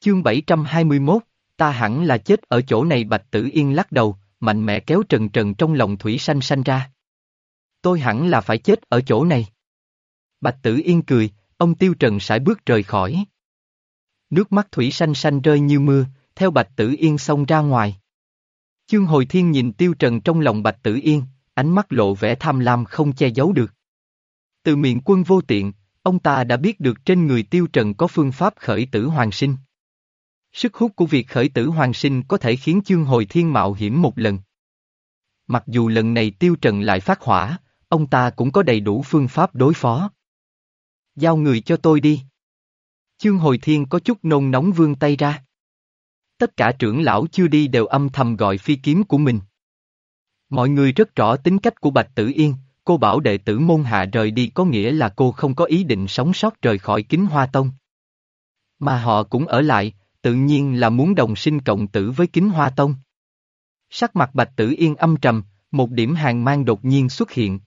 Chương 721, ta hẳn là chết ở chỗ này Bạch Tử Yên lắc đầu, mạnh mẽ kéo Trần Trần trong lòng Thủy Xanh Xanh ra. Tôi hẳn là phải chết ở chỗ này. Bạch Tử Yên cười, ông Tiêu Trần sải bước rời khỏi. Nước mắt Thủy Xanh Xanh rơi như mưa, theo Bạch Tử Yên xông ra ngoài. Chương Hồi Thiên nhìn Tiêu Trần trong lòng Bạch Tử Yên, ánh mắt lộ vẻ tham lam không che giấu được. Từ miệng quân vô tiện, ông ta đã biết được trên người Tiêu Trần có phương pháp khởi tử hoàng sinh. Sức hút của việc khởi tử hoàng sinh có thể khiến chương hồi thiên mạo hiểm một lần. Mặc dù lần này Tiêu Trần lại phát hỏa, ông ta cũng có đầy đủ phương pháp đối phó. Giao người cho tôi đi. Chương hồi thiên có chút nôn nóng vương tay ra. Tất cả trưởng lão chưa đi đều âm thầm gọi phi kiếm của mình. Mọi người rất rõ tính cách của Bạch Tử Yên, cô bảo đệ tử môn hạ rời đi có nghĩa là cô không có ý định sống sót rời khỏi kính hoa tông. Mà họ cũng ở lại, tự nhiên là muốn đồng sinh cộng tử với kính hoa tông. Sắc mặt Bạch Tử Yên âm trầm, một điểm hàng mang đột nhiên xuất hiện.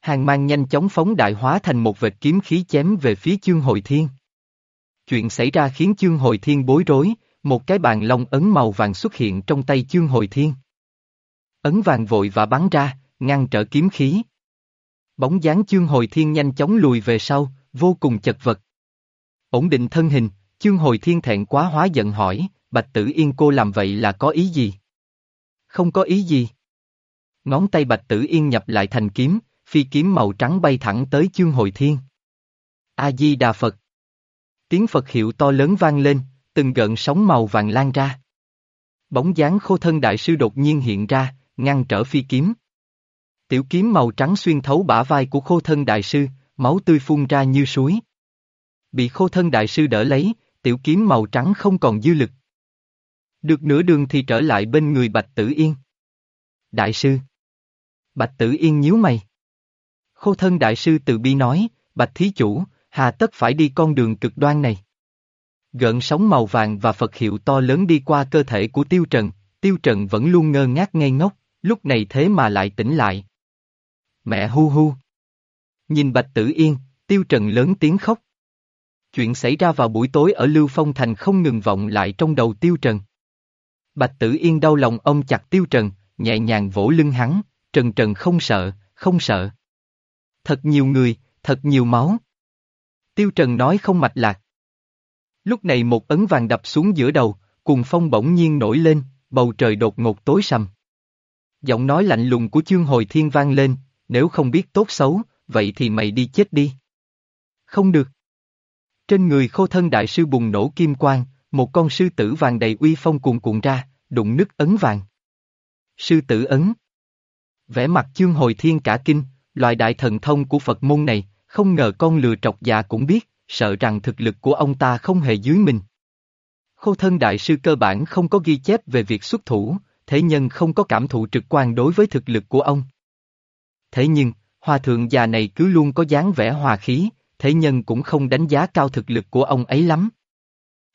Hàng mang nhanh chóng phóng đại hóa thành một vệt kiếm khí chém về phía chương hồi thiên. Chuyện xảy ra khiến chương hồi thiên bối rối, một cái bàn long ấn màu vàng xuất hiện trong tay chương hồi thiên. Ấn vàng vội và bắn ra, ngăn trở kiếm khí. Bóng dáng chương hồi thiên nhanh chóng lùi về sau, vô cùng chật vật. Ổn định thân hình, chương hồi thiên thẹn quá hóa giận hỏi, Bạch Tử Yên cô làm vậy là có ý gì? Không có ý gì. Ngón tay Bạch Tử Yên nhập lại thành kiếm, phi kiếm màu trắng bay thẳng tới chương hồi thiên. A-di-đà Phật. Tiếng Phật hiệu to lớn vang lên, từng gợn sóng màu vàng lan ra. Bóng dáng khô thân đại sư đột nhiên hiện ra, ngăn trở phi kiếm. Tiểu kiếm màu trắng xuyên thấu bả vai của khô thân đại sư, máu tươi phun ra như suối. Bị khô thân đại sư đỡ lấy, tiểu kiếm màu trắng không còn dư lực. Được nửa đường thì trở lại bên người Bạch Tử Yên. Đại sư. Bạch Tử Yên nhíu mày. Khô thân đại sư từ bi nói, Bạch Thí Chủ, hà tất phải đi con đường cực đoan này. Gợn sóng màu vàng và Phật hiệu to lớn đi qua cơ thể của Tiêu Trần, Tiêu Trần vẫn luôn ngơ ngác ngây ngốc, lúc này thế mà lại tỉnh lại. Mẹ hu hu. Nhìn Bạch Tử Yên, Tiêu Trần lớn tiếng khóc. Chuyện xảy ra vào buổi tối ở Lưu Phong Thành không ngừng vọng lại trong đầu Tiêu Trần. Bạch Tử Yên đau lòng ông chặt Tiêu Trần, nhẹ nhàng vỗ lưng hắn, Trần Trần không sợ, không sợ. Thật nhiều người, thật nhiều máu. Tiêu Trần nói không mạch lạc. Lúc này một ấn vàng đập xuống giữa đầu, cùng phong bỗng nhiên nổi lên, bầu trời đột ngột tối sầm. Giọng nói lạnh lùng của chương hồi thiên vang lên, nếu không biết tốt xấu, vậy thì mày đi chết đi. Không được. Trên người khô thân đại sư bùng nổ kim quang, một con sư tử vàng đầy uy phong cuồn cuộn ra, đụng nứt ấn vàng. Sư tử ấn. Vẽ mặt chương hồi thiên cả kinh, loại đại thần thông của Phật môn này, không ngờ con lừa trọc già cũng biết, sợ rằng thực lực của ông ta không hề dưới mình. Khô thân đại sư cơ bản không có ghi chép về việc xuất thủ, thế nhân không có cảm thụ trực quan đối với thực lực của ông. Thế nhưng, hòa thượng già này cứ luôn có dáng vẻ hòa khí, thế nhân cũng không đánh giá cao thực lực của ông ấy lắm.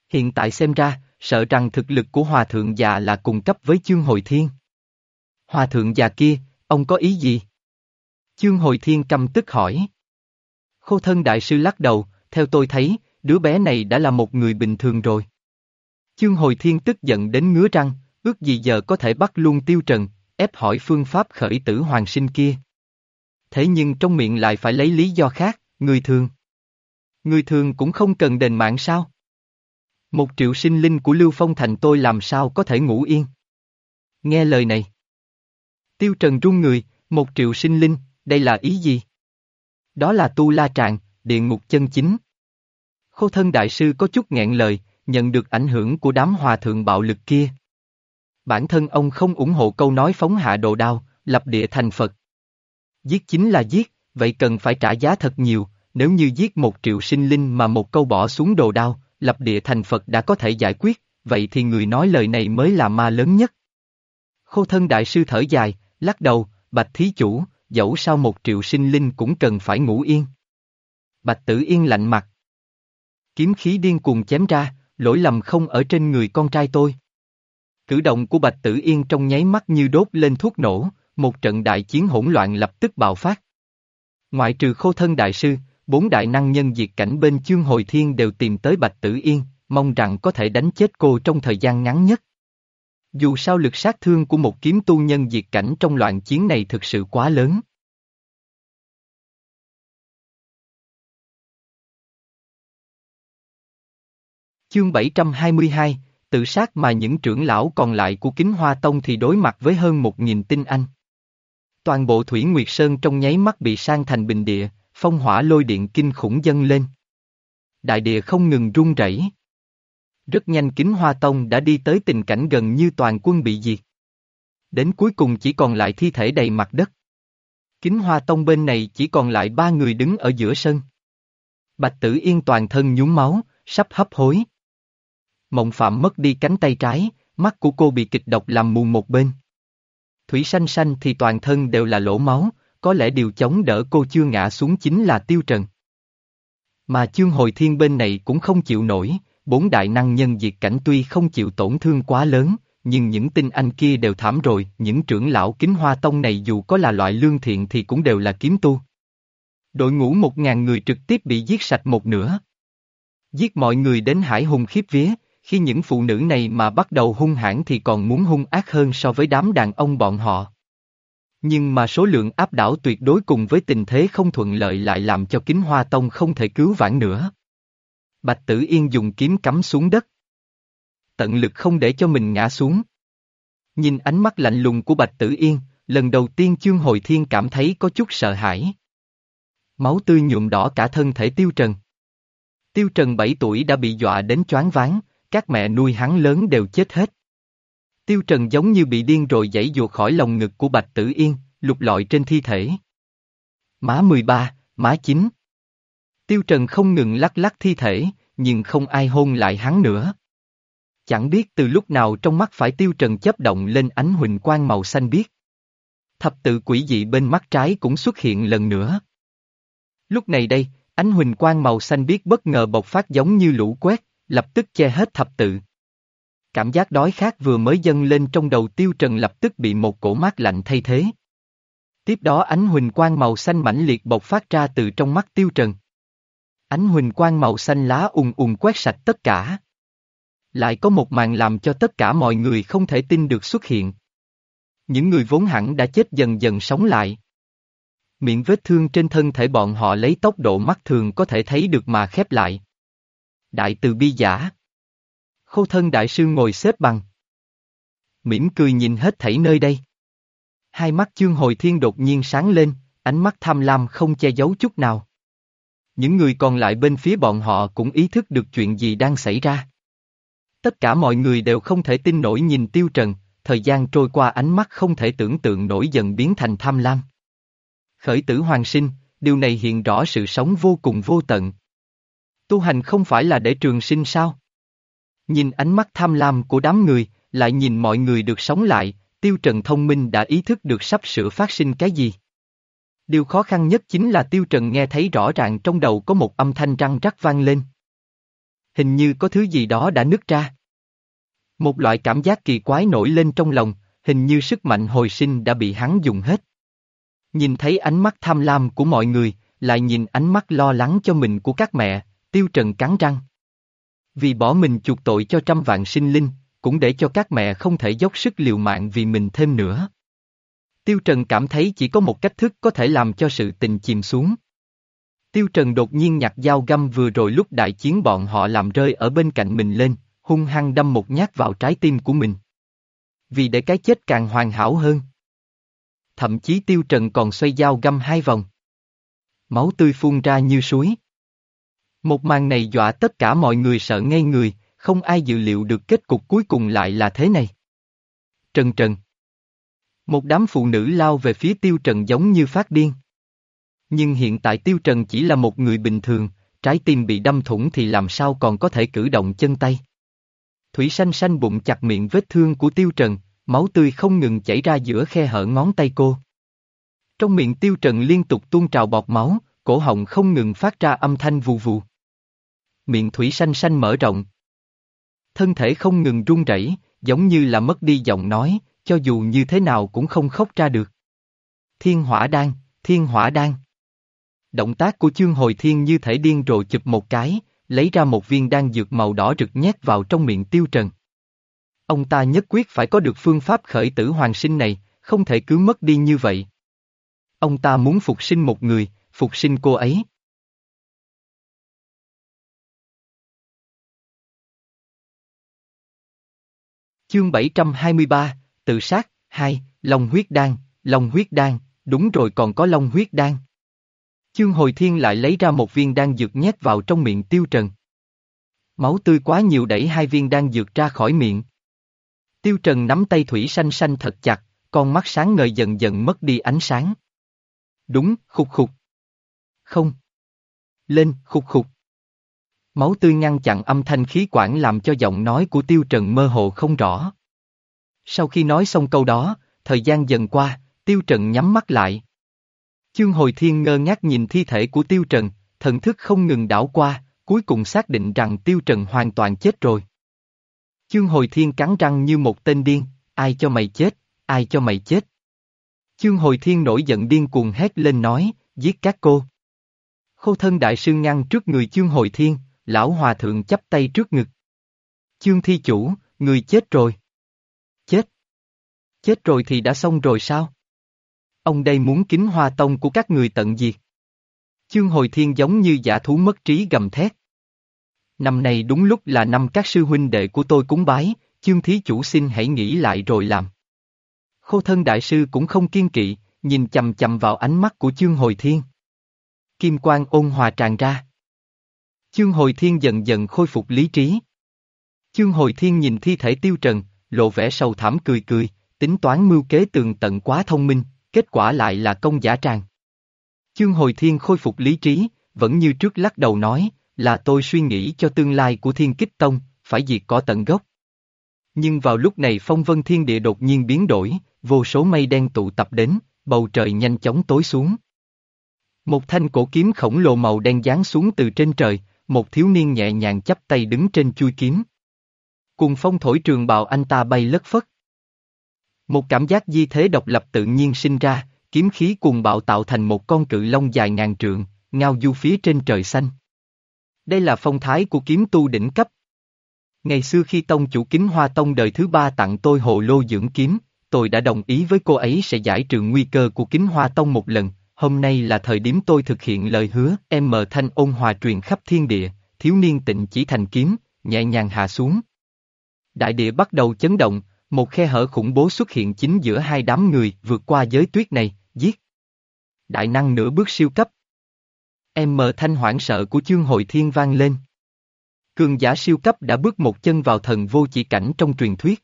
Hiện tại xem ra, sợ rằng thực lực của hòa thượng già là cùng cấp với chương hồi thiên. Hòa thượng già kia, ông có ý gì? Chương hồi thiên căm tức hỏi. Khô thân đại sư lắc đầu, theo tôi thấy, đứa bé này đã là một người bình thường rồi. Chương hồi thiên tức giận đến ngứa răng, ước gì giờ có thể bắt luôn tiêu trần, ép hỏi phương pháp khởi tử hoàng sinh kia. Thế nhưng trong miệng lại phải lấy lý do khác, người thường. Người thường cũng không cần đền mạng sao? Một triệu sinh linh của Lưu Phong Thành tôi làm sao có thể ngủ yên? Nghe lời này. Tiêu Trần run người, một triệu sinh linh, đây là ý gì? Đó là tu la trạng, địa ngục chân chính. Khô thân đại sư có chút nghẹn lời, nhận được ảnh hưởng của đám hòa thượng bạo lực kia. Bản thân ông không ủng hộ câu nói phóng hạ đồ đao, lập địa thành Phật. Giết chính là giết, vậy cần phải trả giá thật nhiều, nếu như giết một triệu sinh linh mà một câu bỏ xuống đồ đao, lập địa thành Phật đã có thể giải quyết, vậy thì người nói lời này mới là ma lớn nhất. Khô thân đại sư thở dài, lắc đầu, bạch thí chủ, dẫu sao một triệu sinh linh cũng cần phải ngủ yên. Bạch tử yên lạnh mặt. Kiếm khí điên cuồng chém ra, lỗi lầm không ở trên người con trai tôi. Cử động của Bạch Tử Yên trong nháy mắt như đốt lên thuốc nổ, một trận đại chiến hỗn loạn lập tức bạo phát. Ngoại trừ khô thân đại sư, bốn đại năng nhân diệt cảnh bên chương hồi thiên đều tìm tới Bạch Tử Yên, mong rằng có thể đánh chết cô trong thời gian ngắn nhất. Dù sao lực sát thương của một kiếm tu nhân diệt cảnh trong loạn chiến này thực sự quá lớn. Chương 722, tự sát mà những trưởng lão còn lại của Kính Hoa Tông thì đối mặt với hơn một nghìn tinh anh. Toàn bộ Thủy Nguyệt Sơn trong nháy mắt bị sang thành bình địa, phong hỏa lôi điện kinh khủng dâng lên. Đại địa không ngừng rung rẩy. Rất nhanh Kính Hoa Tông đã đi tới tình cảnh gần như toàn quân bị diệt. Đến cuối cùng chỉ còn lại thi thể đầy mặt đất. Kính Hoa Tông bên này chỉ còn lại ba người đứng ở giữa sân. Bạch Tử Yên toàn thân nhúng máu, sắp hấp hối. Mộng Phạm mất đi cánh tay trái, mắt của cô bị kịch độc làm mù một bên. Thủy Sanh Sanh thì toàn thân đều là lỗ máu, có lẽ điều chống đỡ cô chưa ngã xuống chính là Tiêu Trần. Mà chương hồi thiên bên này cũng không chịu nổi, bốn đại năng nhân diệt cảnh tuy không chịu tổn thương quá lớn, nhưng những tinh anh kia đều thảm rồi, những trưởng lão kính hoa tông này dù có là loại lương thiện thì cũng đều là kiếm tu. Đội ngũ một ngàn người trực tiếp bị giết sạch một nửa. Giết mọi người đến hải hùng khiếp vía, khi những phụ nữ này mà bắt đầu hung hãn thì còn muốn hung ác hơn so với đám đàn ông bọn họ. Nhưng mà số lượng áp đảo tuyệt đối cùng với tình thế không thuận lợi lại làm cho kính hoa tông không thể cứu vãn nữa. Bạch Tử Yên dùng kiếm cắm xuống đất. Tận lực không để cho mình ngã xuống. Nhìn ánh mắt lạnh lùng của Bạch Tử Yên, lần đầu tiên Chương Hồi Thiên cảm thấy có chút sợ hãi. Máu tươi nhuộm đỏ cả thân thể Tiêu Trần. Tiêu Trần 7 tuổi đã bị dọa đến choáng váng, các mẹ nuôi hắn lớn đều chết hết. Tiêu Trần giống như bị điên rồi dãy dùa khỏi lòng ngực của Bạch Tử Yên, lục lọi trên thi thể. Má 13, má 9. Tiêu Trần không ngừng lắc lắc thi thể, nhưng không ai hôn lại hắn nữa. Chẳng biết từ lúc nào trong mắt phải Tiêu Trần chấp động lên ánh huỳnh quang màu xanh biếc. Thập tự quỷ dị bên mắt trái cũng xuất hiện lần nữa. Lúc này đây, ánh huỳnh quang màu xanh biếc bất ngờ bộc phát giống như lũ quét, lập tức che hết thập tự. Cảm giác đói khát vừa mới dâng lên trong đầu tiêu trần lập tức bị một cổ mát lạnh thay thế. Tiếp đó ánh huỳnh quang màu xanh mãnh liệt bộc phát ra từ trong mắt tiêu trần. Ánh huỳnh quang màu xanh lá ùn ùn quét sạch tất cả. Lại có một màn làm cho tất cả mọi người không thể tin được xuất hiện. Những người vốn hẳn đã chết dần dần sống lại. Miệng vết thương trên thân thể bọn họ lấy tốc độ mắt thường có thể thấy được mà khép lại. Đại từ bi giả. Khô thân đại sư ngồi xếp bằng. Mỉm cười nhìn hết thảy nơi đây. Hai mắt chương hồi thiên đột nhiên sáng lên, ánh mắt tham lam không che giấu chút nào. Những người còn lại bên phía bọn họ cũng ý thức được chuyện gì đang xảy ra. Tất cả mọi người đều không thể tin nổi nhìn tiêu trần, thời gian trôi qua ánh mắt không thể tưởng tượng nổi dần biến thành tham lam. Khởi tử hoàng sinh, điều này hiện rõ sự sống vô cùng vô tận. Tu hành không phải là để trường sinh sao? Nhìn ánh mắt tham lam của đám người, lại nhìn mọi người được sống lại, Tiêu Trần thông minh đã ý thức được sắp sửa phát sinh cái gì. Điều khó khăn nhất chính là Tiêu Trần nghe thấy rõ ràng trong đầu có một âm thanh răng rắc vang lên. Hình như có thứ gì đó đã nứt ra. Một loại cảm giác kỳ quái nổi lên trong lòng, hình như sức mạnh hồi sinh đã bị hắn dùng hết. Nhìn thấy ánh mắt tham lam của mọi người, lại nhìn ánh mắt lo lắng cho mình của các mẹ, Tiêu Trần cắn răng. Vì bỏ mình chuộc tội cho trăm vạn sinh linh, cũng để cho các mẹ không thể dốc sức liều mạng vì mình thêm nữa. Tiêu Trần cảm thấy chỉ có một cách thức có thể làm cho sự tình chìm xuống. Tiêu Trần đột nhiên nhặt dao găm vừa rồi lúc đại chiến bọn họ làm rơi ở bên cạnh mình lên, hung hăng đâm một nhát vào trái tim của mình. Vì để cái chết càng hoàn hảo hơn. Thậm chí Tiêu Trần còn xoay dao găm hai vòng. Máu tươi phun ra như suối. Một màn này dọa tất cả mọi người sợ ngây người, không ai dự liệu được kết cục cuối cùng lại là thế này. Trần Trần Một đám phụ nữ lao về phía Tiêu Trần giống như phát điên. Nhưng hiện tại Tiêu Trần chỉ là một người bình thường, trái tim bị đâm thủng thì làm sao còn có thể cử động chân tay. Thủy xanh xanh bụng chặt miệng vết thương của Tiêu Trần, máu tươi không ngừng chảy ra giữa khe hở ngón tay cô. Trong miệng Tiêu Trần liên tục tuôn trào bọt máu, cổ họng không ngừng phát ra âm thanh vù vù miệng thủy xanh xanh mở rộng. Thân thể không ngừng run rẩy, giống như là mất đi giọng nói, cho dù như thế nào cũng không khóc ra được. Thiên hỏa đan, thiên hỏa đan. Động tác của chương hồi thiên như thể điên rồ chụp một cái, lấy ra một viên đan dược màu đỏ rực nhét vào trong miệng tiêu trần. Ông ta nhất quyết phải có được phương pháp khởi tử hoàng sinh này, không thể cứ mất đi như vậy. Ông ta muốn phục sinh một người, phục sinh cô ấy. Chương 723, tự sát, 2, Long huyết đan, Long huyết đan, đúng rồi còn có Long huyết đan. Chương hồi thiên lại lấy ra một viên đan dược nhét vào trong miệng tiêu trần. Máu tươi quá nhiều đẩy hai viên đan dược ra khỏi miệng. Tiêu trần nắm tay thủy xanh xanh thật chặt, con mắt sáng ngời dần dần mất đi ánh sáng. Đúng, khục khục. Không. Lên, khục khục. Máu tươi ngăn chặn âm thanh khí quản làm cho giọng nói của tiêu trần mơ hồ không rõ. Sau khi nói xong câu đó, thời gian dần qua, tiêu trần nhắm mắt lại. Chương hồi thiên ngơ ngác nhìn thi thể của tiêu trần, thần thức không ngừng đảo qua, cuối cùng xác định rằng tiêu trần hoàn toàn chết rồi. Chương hồi thiên cắn răng như một tên điên, ai cho mày chết, ai cho mày chết. Chương hồi thiên nổi giận điên cuồng hét lên nói, giết các cô. Khô thân đại sư ngăn trước người chương hồi thiên, lão hòa thượng chắp tay trước ngực. Chương thi chủ, người chết rồi. Chết. Chết rồi thì đã xong rồi sao? Ông đây muốn kính hoa tông của các người tận diệt. Chương hồi thiên giống như giả thú mất trí gầm thét. Năm này đúng lúc là năm các sư huynh đệ của tôi cúng bái, chương thí chủ xin hãy nghĩ lại rồi làm. Khô thân đại sư cũng không kiên kỵ, nhìn chầm chầm vào ánh mắt của chương hồi thiên. Kim quang ôn hòa tràn ra. Chương hồi thiên dần dần khôi phục lý trí. Chương hồi thiên nhìn thi thể tiêu trần, lộ vẻ sầu thảm cười cười, tính toán mưu kế tường tận quá thông minh, kết quả lại là công giả tràng. Chương hồi thiên khôi phục lý trí, vẫn như trước lắc đầu nói, là tôi suy nghĩ cho tương lai của thiên kích tông, phải diệt cỏ tận gốc. Nhưng vào lúc này phong vân thiên địa đột nhiên biến đổi, vô số mây đen tụ tập đến, bầu trời nhanh chóng tối xuống. Một thanh cổ kiếm khổng lồ màu đen giáng xuống từ trên trời, một thiếu niên nhẹ nhàng chắp tay đứng trên chui kiếm. Cùng phong thổi trường bào anh ta bay lất phất. Một cảm giác di thế độc lập tự nhiên sinh ra, kiếm khí cuồng bạo tạo thành một con cự long dài ngàn trượng, ngao du phía trên trời xanh. Đây là phong thái của kiếm tu đỉnh cấp. Ngày xưa khi tông chủ kính hoa tông đời thứ ba tặng tôi hộ lô dưỡng kiếm, tôi đã đồng ý với cô ấy sẽ giải trừ nguy cơ của kính hoa tông một lần, hôm nay là thời điểm tôi thực hiện lời hứa, em mờ thanh ôn hòa truyền khắp thiên địa, thiếu niên tịnh chỉ thành kiếm, nhẹ nhàng hạ xuống. Đại địa bắt đầu chấn động, một khe hở khủng bố xuất hiện chính giữa hai đám người vượt qua giới tuyết này, giết. Đại năng nửa bước siêu cấp. Em mờ thanh hoảng sợ của chương hội thiên vang lên. Cường giả siêu cấp đã bước một chân vào thần vô chỉ cảnh trong truyền thuyết.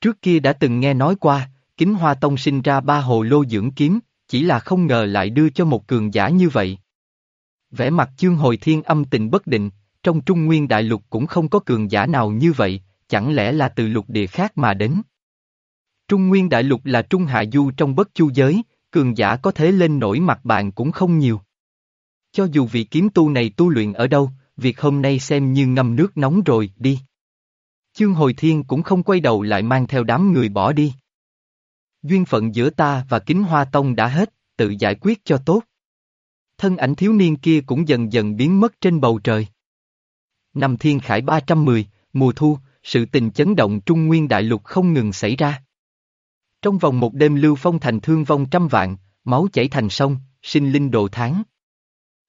Trước kia đã từng nghe nói qua, kính hoa tông sinh ra ba hồ lô dưỡng kiếm, chỉ là không ngờ lại đưa cho một cường giả như vậy. Vẻ mặt chương hồi thiên âm tình bất định, trong trung nguyên đại lục cũng không có cường giả nào như vậy, chẳng lẽ là từ lục địa khác mà đến. Trung nguyên đại lục là trung hạ du trong bất chu giới, cường giả có thể lên nổi mặt bạn cũng không nhiều. Cho dù vị kiếm tu này tu luyện ở đâu, việc hôm nay xem như ngâm nước nóng rồi, đi. Chương hồi thiên cũng không quay đầu lại mang theo đám người bỏ đi. Duyên phận giữa ta và kính hoa tông đã hết, tự giải quyết cho tốt. Thân ảnh thiếu niên kia cũng dần dần biến mất trên bầu trời. Năm thiên khải 310, mùa thu, sự tình chấn động trung nguyên đại lục không ngừng xảy ra. Trong vòng một đêm lưu phong thành thương vong trăm vạn, máu chảy thành sông, sinh linh đồ tháng.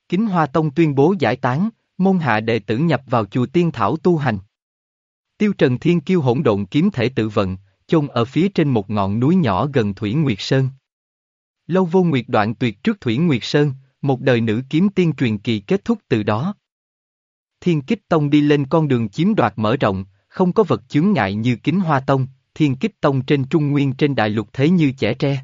Kính Hoa Tông tuyên bố giải tán, môn hạ đệ tử nhập vào chùa tiên thảo tu hành. Tiêu Trần Thiên kiêu hỗn độn kiếm thể tự vận, chôn ở phía trên một ngọn núi nhỏ gần Thủy Nguyệt Sơn. Lâu vô nguyệt đoạn tuyệt trước Thủy Nguyệt Sơn, một đời nữ kiếm tiên truyền kỳ kết thúc từ đó. Thiên Kích Tông đi lên con đường chiếm đoạt mở rộng, không có vật chướng ngại như kính hoa tông, Thiên Kích Tông trên Trung Nguyên trên đại lục thế như trẻ tre.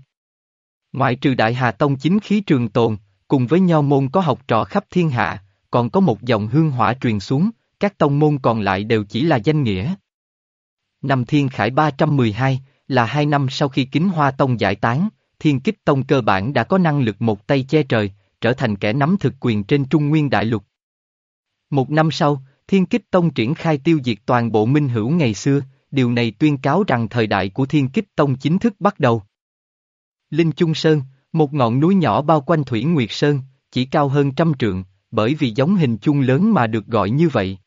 Ngoại trừ Đại Hà Tông chính khí trường tồn, cùng với nho môn có học trò khắp thiên hạ, còn có một dòng hương hỏa truyền xuống, các tông môn còn lại đều chỉ là danh nghĩa. Năm Thiên Khải 312, là hai năm sau khi kính hoa tông giải tán, Thiên Kích Tông cơ bản đã có năng lực một tay che trời, trở thành kẻ nắm thực quyền trên Trung Nguyên Đại Lục. Một năm sau, Thiên Kích Tông triển khai tiêu diệt toàn bộ minh hữu ngày xưa, điều này tuyên cáo rằng thời đại của Thiên Kích Tông chính thức bắt đầu. Linh Trung Sơn, một ngọn núi nhỏ bao quanh Thủy Nguyệt Sơn, chỉ cao hơn trăm trượng, bởi vì giống hình chung lớn mà được gọi như vậy.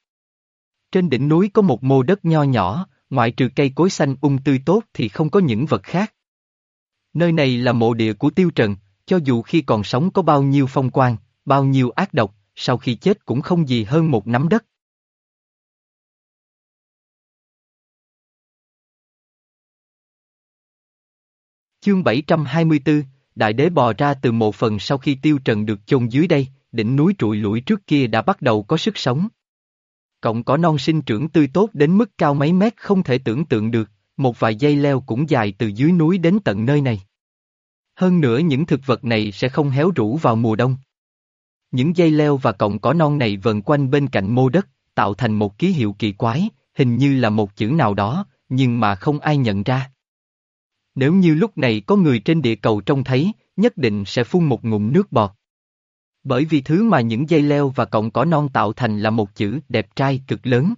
Trên đỉnh núi có một mô đất nho nhỏ, ngoại trừ cây cối xanh ung um tươi tốt thì không có những vật khác. Nơi này là mộ địa của Tiêu Trần, cho dù khi còn sống có bao nhiêu phong quan, bao nhiêu ác độc, sau khi chết cũng không gì hơn một nắm đất. Chương 724, Đại đế bò ra từ mộ phần sau khi tiêu trần được chôn dưới đây, đỉnh núi trụi lũi trước kia đã bắt đầu có sức sống. Cộng có non sinh trưởng tươi tốt đến mức cao mấy mét không thể tưởng tượng được, một vài dây leo cũng dài từ dưới núi đến tận nơi này. Hơn nữa những thực vật này sẽ không héo rũ vào mùa đông. Những dây leo và cọng cỏ non này vần quanh bên cạnh mô đất, tạo thành một ký hiệu kỳ quái, hình như là một chữ nào đó, nhưng mà không ai nhận ra. Nếu như lúc này có người trên địa cầu trông thấy, nhất định sẽ phun một ngụm nước bọt. Bởi vì thứ mà những dây leo và cọng cỏ non tạo thành là một chữ đẹp trai cực lớn.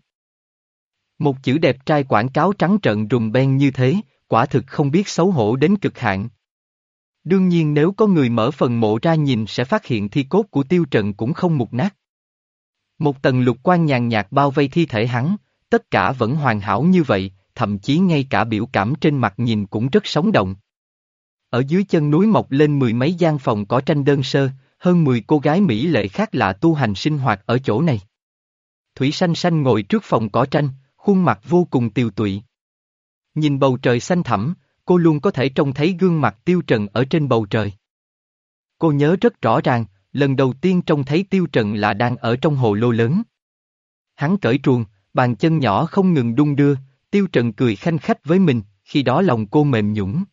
Một chữ đẹp trai quảng cáo trắng trợn rùm ben như thế, quả thực không biết xấu hổ đến cực hạn. Đương nhiên nếu có người mở phần mộ ra nhìn sẽ phát hiện thi cốt của tiêu trần cũng không mục nát. Một tầng lục quan nhàn nhạt bao vây thi thể hắn, tất cả vẫn hoàn hảo như vậy, thậm chí ngay cả biểu cảm trên mặt nhìn cũng rất sống động. Ở dưới chân núi mọc lên mười mấy gian phòng có tranh đơn sơ, hơn mười cô gái mỹ lệ khác lạ tu hành sinh hoạt ở chỗ này. Thủy xanh xanh ngồi trước phòng cỏ tranh, khuôn mặt vô cùng tiều tụy. Nhìn bầu trời xanh thẳm, cô luôn có thể trông thấy gương mặt tiêu trần ở trên bầu trời. Cô nhớ rất rõ ràng, lần đầu tiên trông thấy tiêu trần là đang ở trong hồ lô lớn. Hắn cởi truồng, bàn chân nhỏ không ngừng đung đưa, tiêu trần cười khanh khách với mình, khi đó lòng cô mềm nhũng.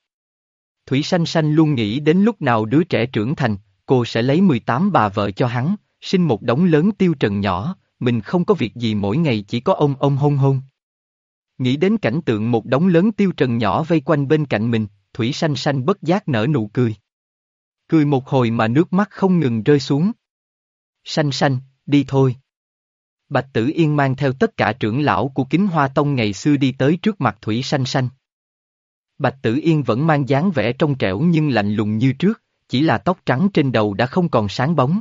Thủy Sanh Sanh luôn nghĩ đến lúc nào đứa trẻ trưởng thành, cô sẽ lấy 18 bà vợ cho hắn, sinh một đống lớn tiêu trần nhỏ, mình không có việc gì mỗi ngày chỉ có ông ông hôn hôn. Nghĩ đến cảnh tượng một đống lớn tiêu trần nhỏ vây quanh bên cạnh mình, Thủy Sanh Sanh bất giác nở nụ cười. Cười một hồi mà nước mắt không ngừng rơi xuống. Sanh Sanh, đi thôi. Bạch Tử Yên mang theo tất cả trưởng lão của kính hoa tông ngày xưa đi tới trước mặt Thủy Sanh Sanh. Bạch Tử Yên vẫn mang dáng vẻ trong trẻo nhưng lạnh lùng như trước, chỉ là tóc trắng trên đầu đã không còn sáng bóng.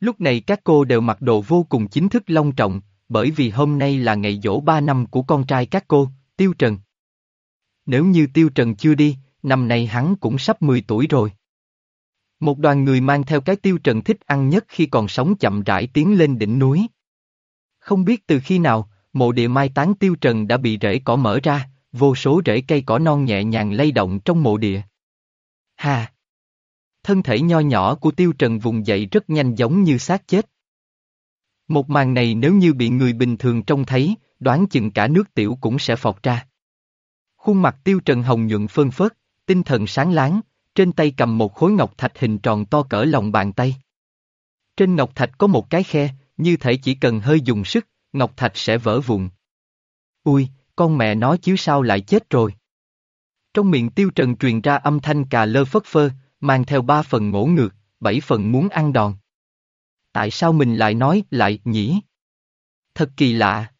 Lúc này các cô đều mặc đồ vô cùng chính thức long trọng, bởi vì hôm nay là ngày dỗ ba năm của con trai các cô, Tiêu Trần. Nếu như Tiêu Trần chưa đi, năm nay hắn cũng sắp 10 tuổi rồi. Một đoàn người mang theo cái Tiêu Trần thích ăn nhất khi còn sống chậm rãi tiến lên đỉnh núi. Không biết từ khi nào, mộ địa mai táng Tiêu Trần đã bị rễ cỏ mở ra, vô số rễ cây cỏ non nhẹ nhàng lay động trong mộ địa. Hà! Thân thể nho nhỏ của Tiêu Trần vùng dậy rất nhanh giống như xác chết. Một màn này nếu như bị người bình thường trông thấy, đoán chừng cả nước tiểu cũng sẽ phọt ra. Khuôn mặt Tiêu Trần hồng nhuận phơn phớt, tinh thần sáng láng, trên tay cầm một khối ngọc thạch hình tròn to cỡ lòng bàn tay. Trên ngọc thạch có một cái khe, như thể chỉ cần hơi dùng sức, ngọc thạch sẽ vỡ vụn. Ui, con mẹ nó chiếu sao lại chết rồi. Trong miệng tiêu trần truyền ra âm thanh cà lơ phất phơ, mang theo ba phần ngỗ ngược, bảy phần muốn ăn đòn. Tại sao mình lại nói lại nhỉ? Thật kỳ lạ.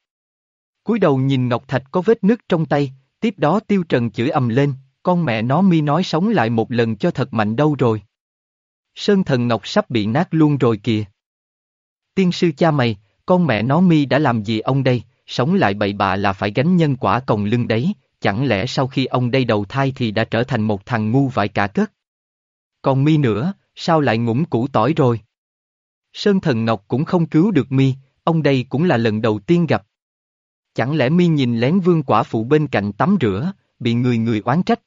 cúi đầu nhìn Ngọc Thạch có vết nứt trong tay, tiếp đó tiêu trần chửi ầm lên, con mẹ nó mi nói sống lại một lần cho thật mạnh đâu rồi. Sơn thần Ngọc sắp bị nát luôn rồi kìa. Tiên sư cha mày, con mẹ nó mi đã làm gì ông đây, sống lại bậy bạ là phải gánh nhân quả còng lưng đấy, chẳng lẽ sau khi ông đây đầu thai thì đã trở thành một thằng ngu vãi cả cất? Còn mi nữa, sao lại ngủng củ tỏi rồi? Sơn Thần Ngọc cũng không cứu được mi, ông đây cũng là lần đầu tiên gặp. Chẳng lẽ mi nhìn lén vương quả phụ bên cạnh tắm rửa, bị người người oán trách?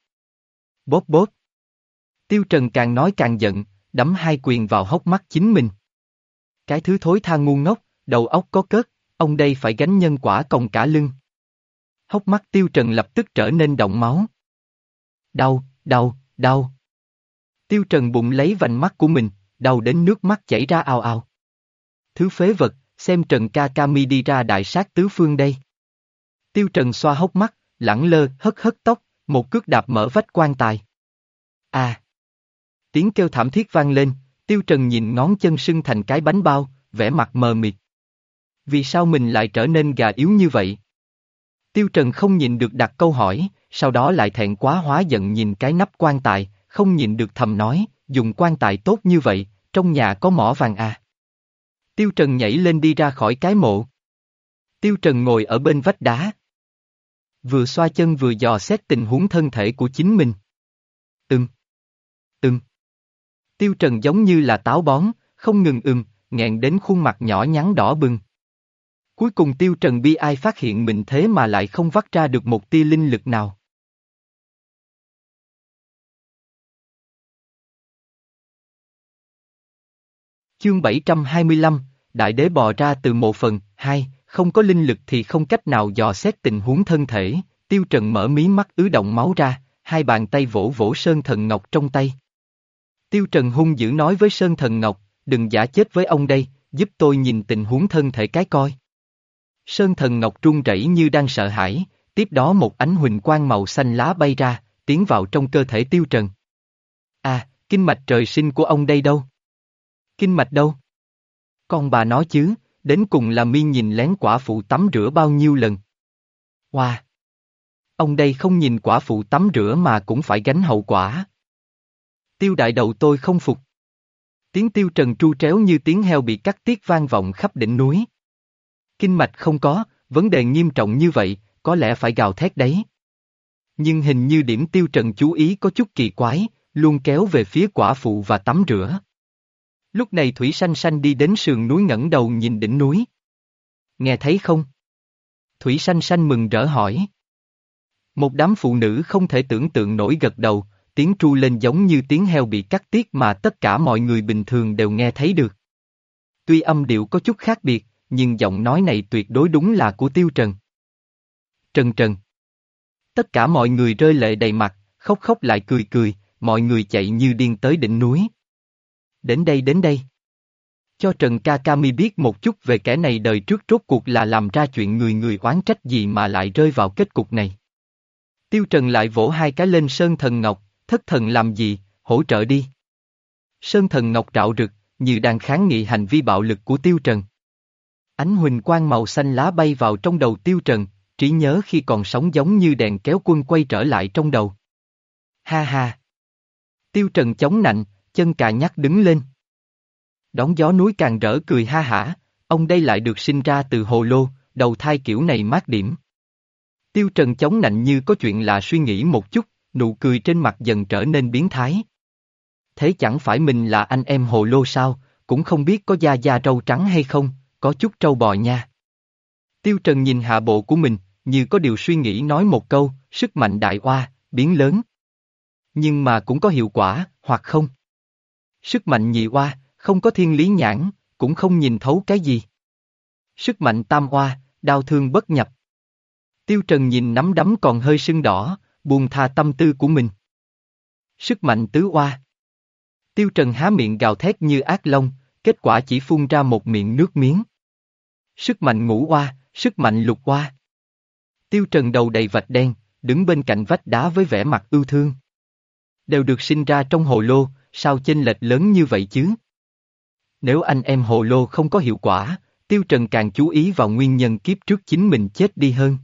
Bóp bóp. Tiêu Trần càng nói càng giận, đấm hai quyền vào hốc mắt chính mình. Cái thứ thối tha ngu ngốc, đầu óc có cớt, ông đây phải gánh nhân quả còng cả lưng. Hốc mắt tiêu trần lập tức trở nên động máu. Đau, đau, đau. Tiêu trần bụng lấy vành mắt của mình, đau đến nước mắt chảy ra ào ào. Thứ phế vật, xem trần ca ca mi đi ra đại sát tứ phương đây. Tiêu trần xoa hốc mắt, lẳng lơ, hất hất tóc, một cước đạp mở vách quan tài. À! Tiếng kêu thảm thiết vang lên, tiêu trần nhìn ngón chân sưng thành cái bánh bao, vẻ mặt mờ mịt. Vì sao mình lại trở nên gà yếu như vậy? Tiêu Trần không nhìn được đặt câu hỏi, sau đó lại thẹn quá hóa giận nhìn cái nắp quan tài, không nhìn được thầm nói, dùng quan tài tốt như vậy, trong nhà có mỏ vàng à. Tiêu Trần nhảy lên đi ra khỏi cái mộ. Tiêu Trần ngồi ở bên vách đá. Vừa xoa chân vừa dò xét tình huống thân thể của chính mình. Ừm. Ừm. Tiêu Trần giống như là táo bón, không ngừng ừm, nghẹn đến khuôn mặt nhỏ nhắn đỏ bừng. Cuối cùng Tiêu Trần bi ai phát hiện mình thế mà lại không vắt ra được một tia linh lực nào. Chương 725, Đại đế bò ra từ mộ phần, hai, không có linh lực thì không cách nào dò xét tình huống thân thể, Tiêu Trần mở mí mắt ứ động máu ra, hai bàn tay vỗ vỗ Sơn Thần Ngọc trong tay. Tiêu Trần hung dữ nói với Sơn Thần Ngọc, đừng giả chết với ông đây, giúp tôi nhìn tình huống thân thể cái coi. Sơn Thần Ngọc run rẩy như đang sợ hãi, tiếp đó một ánh huỳnh quang màu xanh lá bay ra, tiến vào trong cơ thể Tiêu Trần. À, kinh mạch trời sinh của ông đây đâu? Kinh mạch đâu? Con bà nói chứ, đến cùng là mi nhìn lén quả phụ tắm rửa bao nhiêu lần. Wow! Ông đây không nhìn quả phụ tắm rửa mà cũng phải gánh hậu quả. Tiêu đại đầu tôi không phục. Tiếng tiêu trần tru tréo như tiếng heo bị cắt tiết vang vọng khắp đỉnh núi. Kinh mạch không có, vấn đề nghiêm trọng như vậy, có lẽ phải gào thét đấy. Nhưng hình như điểm tiêu trần chú ý có chút kỳ quái, luôn kéo về phía quả phụ và tắm rửa. Lúc này Thủy Sanh Sanh đi đến sườn núi ngẩng đầu nhìn đỉnh núi. Nghe thấy không? Thủy Sanh Sanh mừng rỡ hỏi. Một đám phụ nữ không thể tưởng tượng nổi gật đầu, tiếng tru lên giống như tiếng heo bị cắt tiết mà tất cả mọi người bình thường đều nghe thấy được. Tuy âm điệu có chút khác biệt, nhưng giọng nói này tuyệt đối đúng là của Tiêu Trần. Trần Trần. Tất cả mọi người rơi lệ đầy mặt, khóc khóc lại cười cười, mọi người chạy như điên tới đỉnh núi. Đến đây đến đây. Cho Trần Kakami biết một chút về kẻ này đời trước rốt cuộc là làm ra chuyện người người oán trách gì mà lại rơi vào kết cục này. Tiêu Trần lại vỗ hai cái lên Sơn Thần Ngọc, thất thần làm gì, hỗ trợ đi. Sơn Thần Ngọc rạo rực, như đang kháng nghị hành vi bạo lực của Tiêu Trần. Ánh huỳnh quang màu xanh lá bay vào trong đầu Tiêu Trần, trí nhớ khi còn sống giống như đèn kéo quân quay trở lại trong đầu. Ha ha! Tiêu Trần chống nạnh, chân cà nhắc đứng lên. Đón gió núi càng rỡ cười ha hả, ông đây lại được sinh ra từ hồ lô, đầu thai kiểu này mát điểm. Tiêu Trần chống nạnh như có chuyện là suy nghĩ một chút, nụ cười trên mặt dần trở nên biến thái. Thế chẳng phải mình là anh em hồ lô sao, cũng không biết có da da râu trắng hay không, có chút trâu bò nha. Tiêu Trần nhìn hạ bộ của mình, như có điều suy nghĩ nói một câu, sức mạnh đại oa, biến lớn. Nhưng mà cũng có hiệu quả, hoặc không. Sức mạnh nhị oa, không có thiên lý nhãn, cũng không nhìn thấu cái gì. Sức mạnh tam oa, đau thương bất nhập. Tiêu Trần nhìn nắm đấm còn hơi sưng đỏ, buồn thà tâm tư của mình. Sức mạnh tứ oa. Tiêu Trần há miệng gào thét như ác long, kết quả chỉ phun ra một miệng nước miếng. Sức mạnh ngũ oa, sức mạnh lục oa. Tiêu Trần đầu đầy vạch đen, đứng bên cạnh vách đá với vẻ mặt ưu thương. Đều được sinh ra trong hồ lô, sao chênh lệch lớn như vậy chứ? Nếu anh em hồ lô không có hiệu quả, Tiêu Trần càng chú ý vào nguyên nhân kiếp trước chính mình chết đi hơn.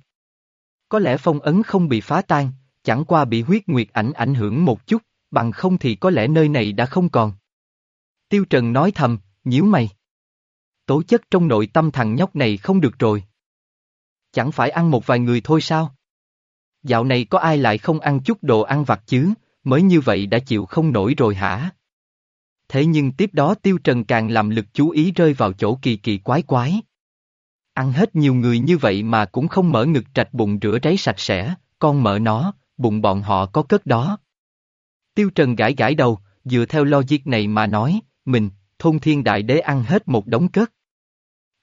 Có lẽ phong ấn không bị phá tan, chẳng qua bị huyết nguyệt ảnh ảnh hưởng một chút, bằng không thì có lẽ nơi này đã không còn. Tiêu Trần nói thầm, nhíu mày. Tố chất trong nội tâm thằng nhóc này không được rồi. Chẳng phải ăn một vài người thôi sao? Dạo này có ai lại không ăn chút đồ ăn vặt chứ, mới như vậy đã chịu không nổi rồi hả? Thế nhưng tiếp đó Tiêu Trần càng làm lực chú ý rơi vào chỗ kỳ kỳ quái quái. Ăn hết nhiều người như vậy mà cũng không mở ngực trạch bụng rửa ráy sạch sẽ, con mở nó, bụng bọn họ có cất đó. Tiêu Trần gãi gãi đầu, dựa theo logic này mà nói, mình, thôn thiên đại đế ăn hết một đống cất.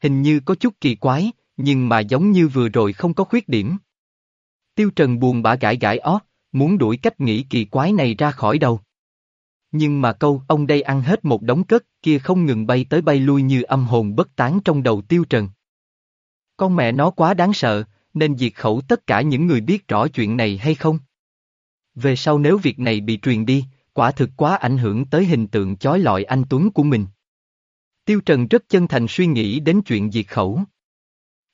Hình như có chút kỳ quái, nhưng mà giống như vừa rồi không có khuyết điểm. Tiêu Trần buồn bã gãi gãi ót, muốn đuổi cách nghĩ kỳ quái này ra khỏi đầu. Nhưng mà câu ông đây ăn hết một đống cất kia không ngừng bay tới bay lui như âm hồn bất tán trong đầu Tiêu Trần. Con mẹ nó quá đáng sợ, nên diệt khẩu tất cả những người biết rõ chuyện này hay không? Về sau nếu việc này bị truyền đi, quả thực quá ảnh hưởng tới hình tượng chói lọi anh Tuấn của mình. Tiêu Trần rất chân thành suy nghĩ đến chuyện diệt khẩu.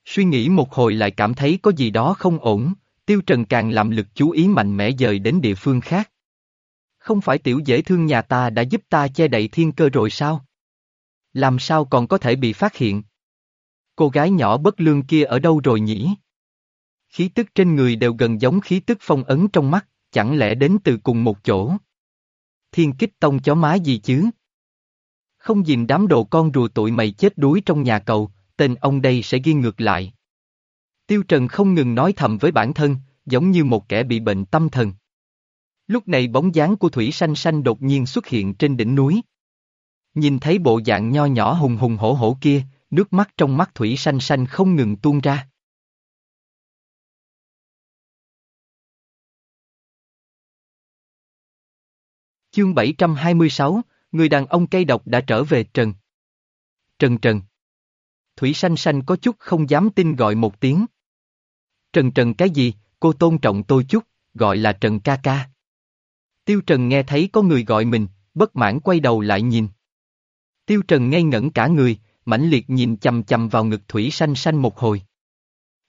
Suy nghĩ một hồi lại cảm thấy có gì đó không ổn, Tiêu Trần càng làm lực chú ý mạnh mẽ dời đến địa phương khác. Không phải tiểu dễ thương nhà ta đã giúp ta che đậy thiên cơ rồi sao? Làm sao còn có thể bị phát hiện? Cô gái nhỏ bất lương kia ở đâu rồi nhỉ? Khí tức trên người đều gần giống khí tức phong ấn trong mắt, chẳng lẽ đến từ cùng một chỗ? Thiên kích tông chó má gì chứ? Không dìm đám đồ con rùa tụi mày chết đuối trong nhà cầu, tên ông đây sẽ ghi ngược lại. Tiêu Trần không ngừng nói thầm với bản thân, giống như một kẻ bị bệnh tâm thần. Lúc này bóng dáng của Thủy Sanh Sanh đột nhiên xuất hiện trên đỉnh núi. Nhìn thấy bộ dạng nho nhỏ hùng hùng hổ hổ kia, nước mắt trong mắt Thủy Sanh Sanh không ngừng tuôn ra. Chương 726, người đàn ông cây độc đã trở về Trần. Trần Trần. Thủy Sanh Sanh có chút không dám tin gọi một tiếng. Trần Trần cái gì, cô tôn trọng tôi chút, gọi là Trần ca ca. Tiêu Trần nghe thấy có người gọi mình, bất mãn quay đầu lại nhìn. Tiêu Trần ngây ngẩn cả người, mãnh liệt nhìn chầm chầm vào ngực Thủy Xanh Xanh một hồi.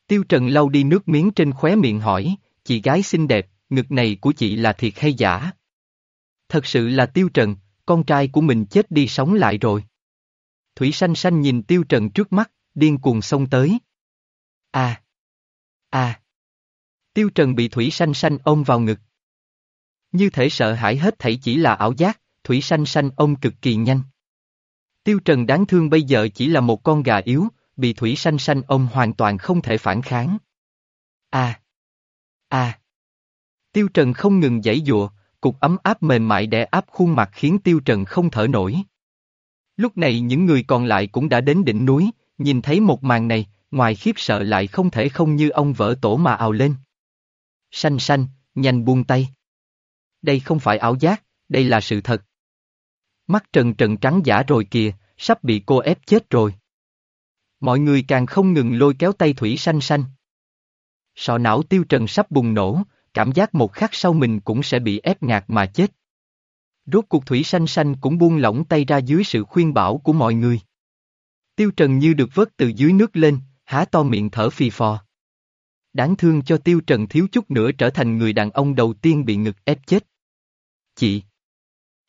Tiêu Trần lau đi nước miếng trên khóe miệng hỏi, chị gái xinh đẹp, ngực này của chị là thiệt hay giả? Thật sự là Tiêu Trần, con trai của mình chết đi sống lại rồi. Thủy Xanh Xanh nhìn Tiêu Trần trước mắt, điên cuồng xông tới. À! À! Tiêu Trần bị Thủy Sanh Sanh ôm vào ngực. Như thể sợ hãi hết thảy chỉ là ảo giác, Thủy Sanh Sanh ôm cực kỳ nhanh. Tiêu Trần đáng thương bây giờ chỉ là một con gà yếu, bị Thủy Sanh Sanh ôm hoàn toàn không thể phản kháng. À! À! Tiêu Trần không ngừng giãy dụa, cục ấm áp mềm mại đè áp khuôn mặt khiến Tiêu Trần không thở nổi. Lúc này những người còn lại cũng đã đến đỉnh núi, nhìn thấy một màn này, ngoài khiếp sợ lại không thể không như ông vỡ tổ mà ào lên. Sanh sanh, nhanh buông tay. Đây không phải ảo giác, đây là sự thật. Mắt trần trần trắng giả rồi kìa, sắp bị cô ép chết rồi. Mọi người càng không ngừng lôi kéo tay Thủy Sanh Sanh. Sọ não tiêu trần sắp bùng nổ, cảm giác một khắc sau mình cũng sẽ bị ép ngạt mà chết. Rốt cuộc Thủy Sanh Sanh cũng buông lỏng tay ra dưới sự khuyên bảo của mọi người. Tiêu Trần như được vớt từ dưới nước lên, há to miệng thở phì phò. Đáng thương cho Tiêu Trần thiếu chút nữa trở thành người đàn ông đầu tiên bị ngực ép chết. Chị!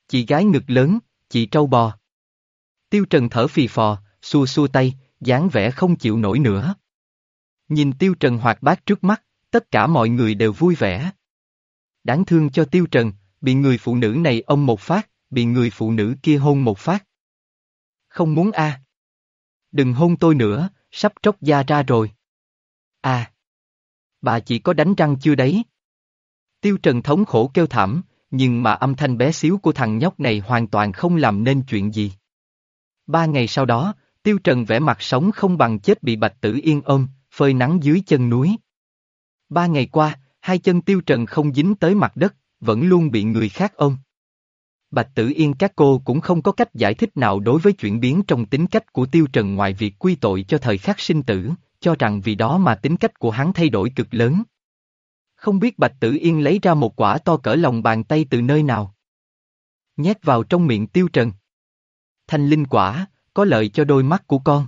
Chị gái ngực lớn, chị trâu bò. Tiêu Trần thở phì phò, xua xua tay, dáng vẻ không chịu nổi nữa. Nhìn Tiêu Trần hoạt bát trước mắt, tất cả mọi người đều vui vẻ. Đáng thương cho Tiêu Trần, bị người phụ nữ này ôm một phát, bị người phụ nữ kia hôn một phát. Không muốn a. Đừng hôn tôi nữa, sắp tróc da ra rồi. À. Bà chỉ có đánh răng chưa đấy? Tiêu Trần thống khổ kêu thảm, nhưng mà âm thanh bé xíu của thằng nhóc này hoàn toàn không làm nên chuyện gì. Ba ngày sau đó, Tiêu Trần vẽ mặt sống không bằng chết bị Bạch Tử Yên ôm, phơi nắng dưới chân núi. Ba ngày qua, hai chân Tiêu Trần không dính tới mặt đất, vẫn luôn bị người khác ôm. Bạch Tử Yên các cô cũng không có cách giải thích nào đối với chuyển biến trong tính cách của Tiêu Trần ngoài việc quy tội cho thời khắc sinh tử, cho rằng vì đó mà tính cách của hắn thay đổi cực lớn. Không biết Bạch Tử Yên lấy ra một quả to cỡ lòng bàn tay từ nơi nào. Nhét vào trong miệng Tiêu Trần. Thanh linh quả, có lợi cho đôi mắt của con.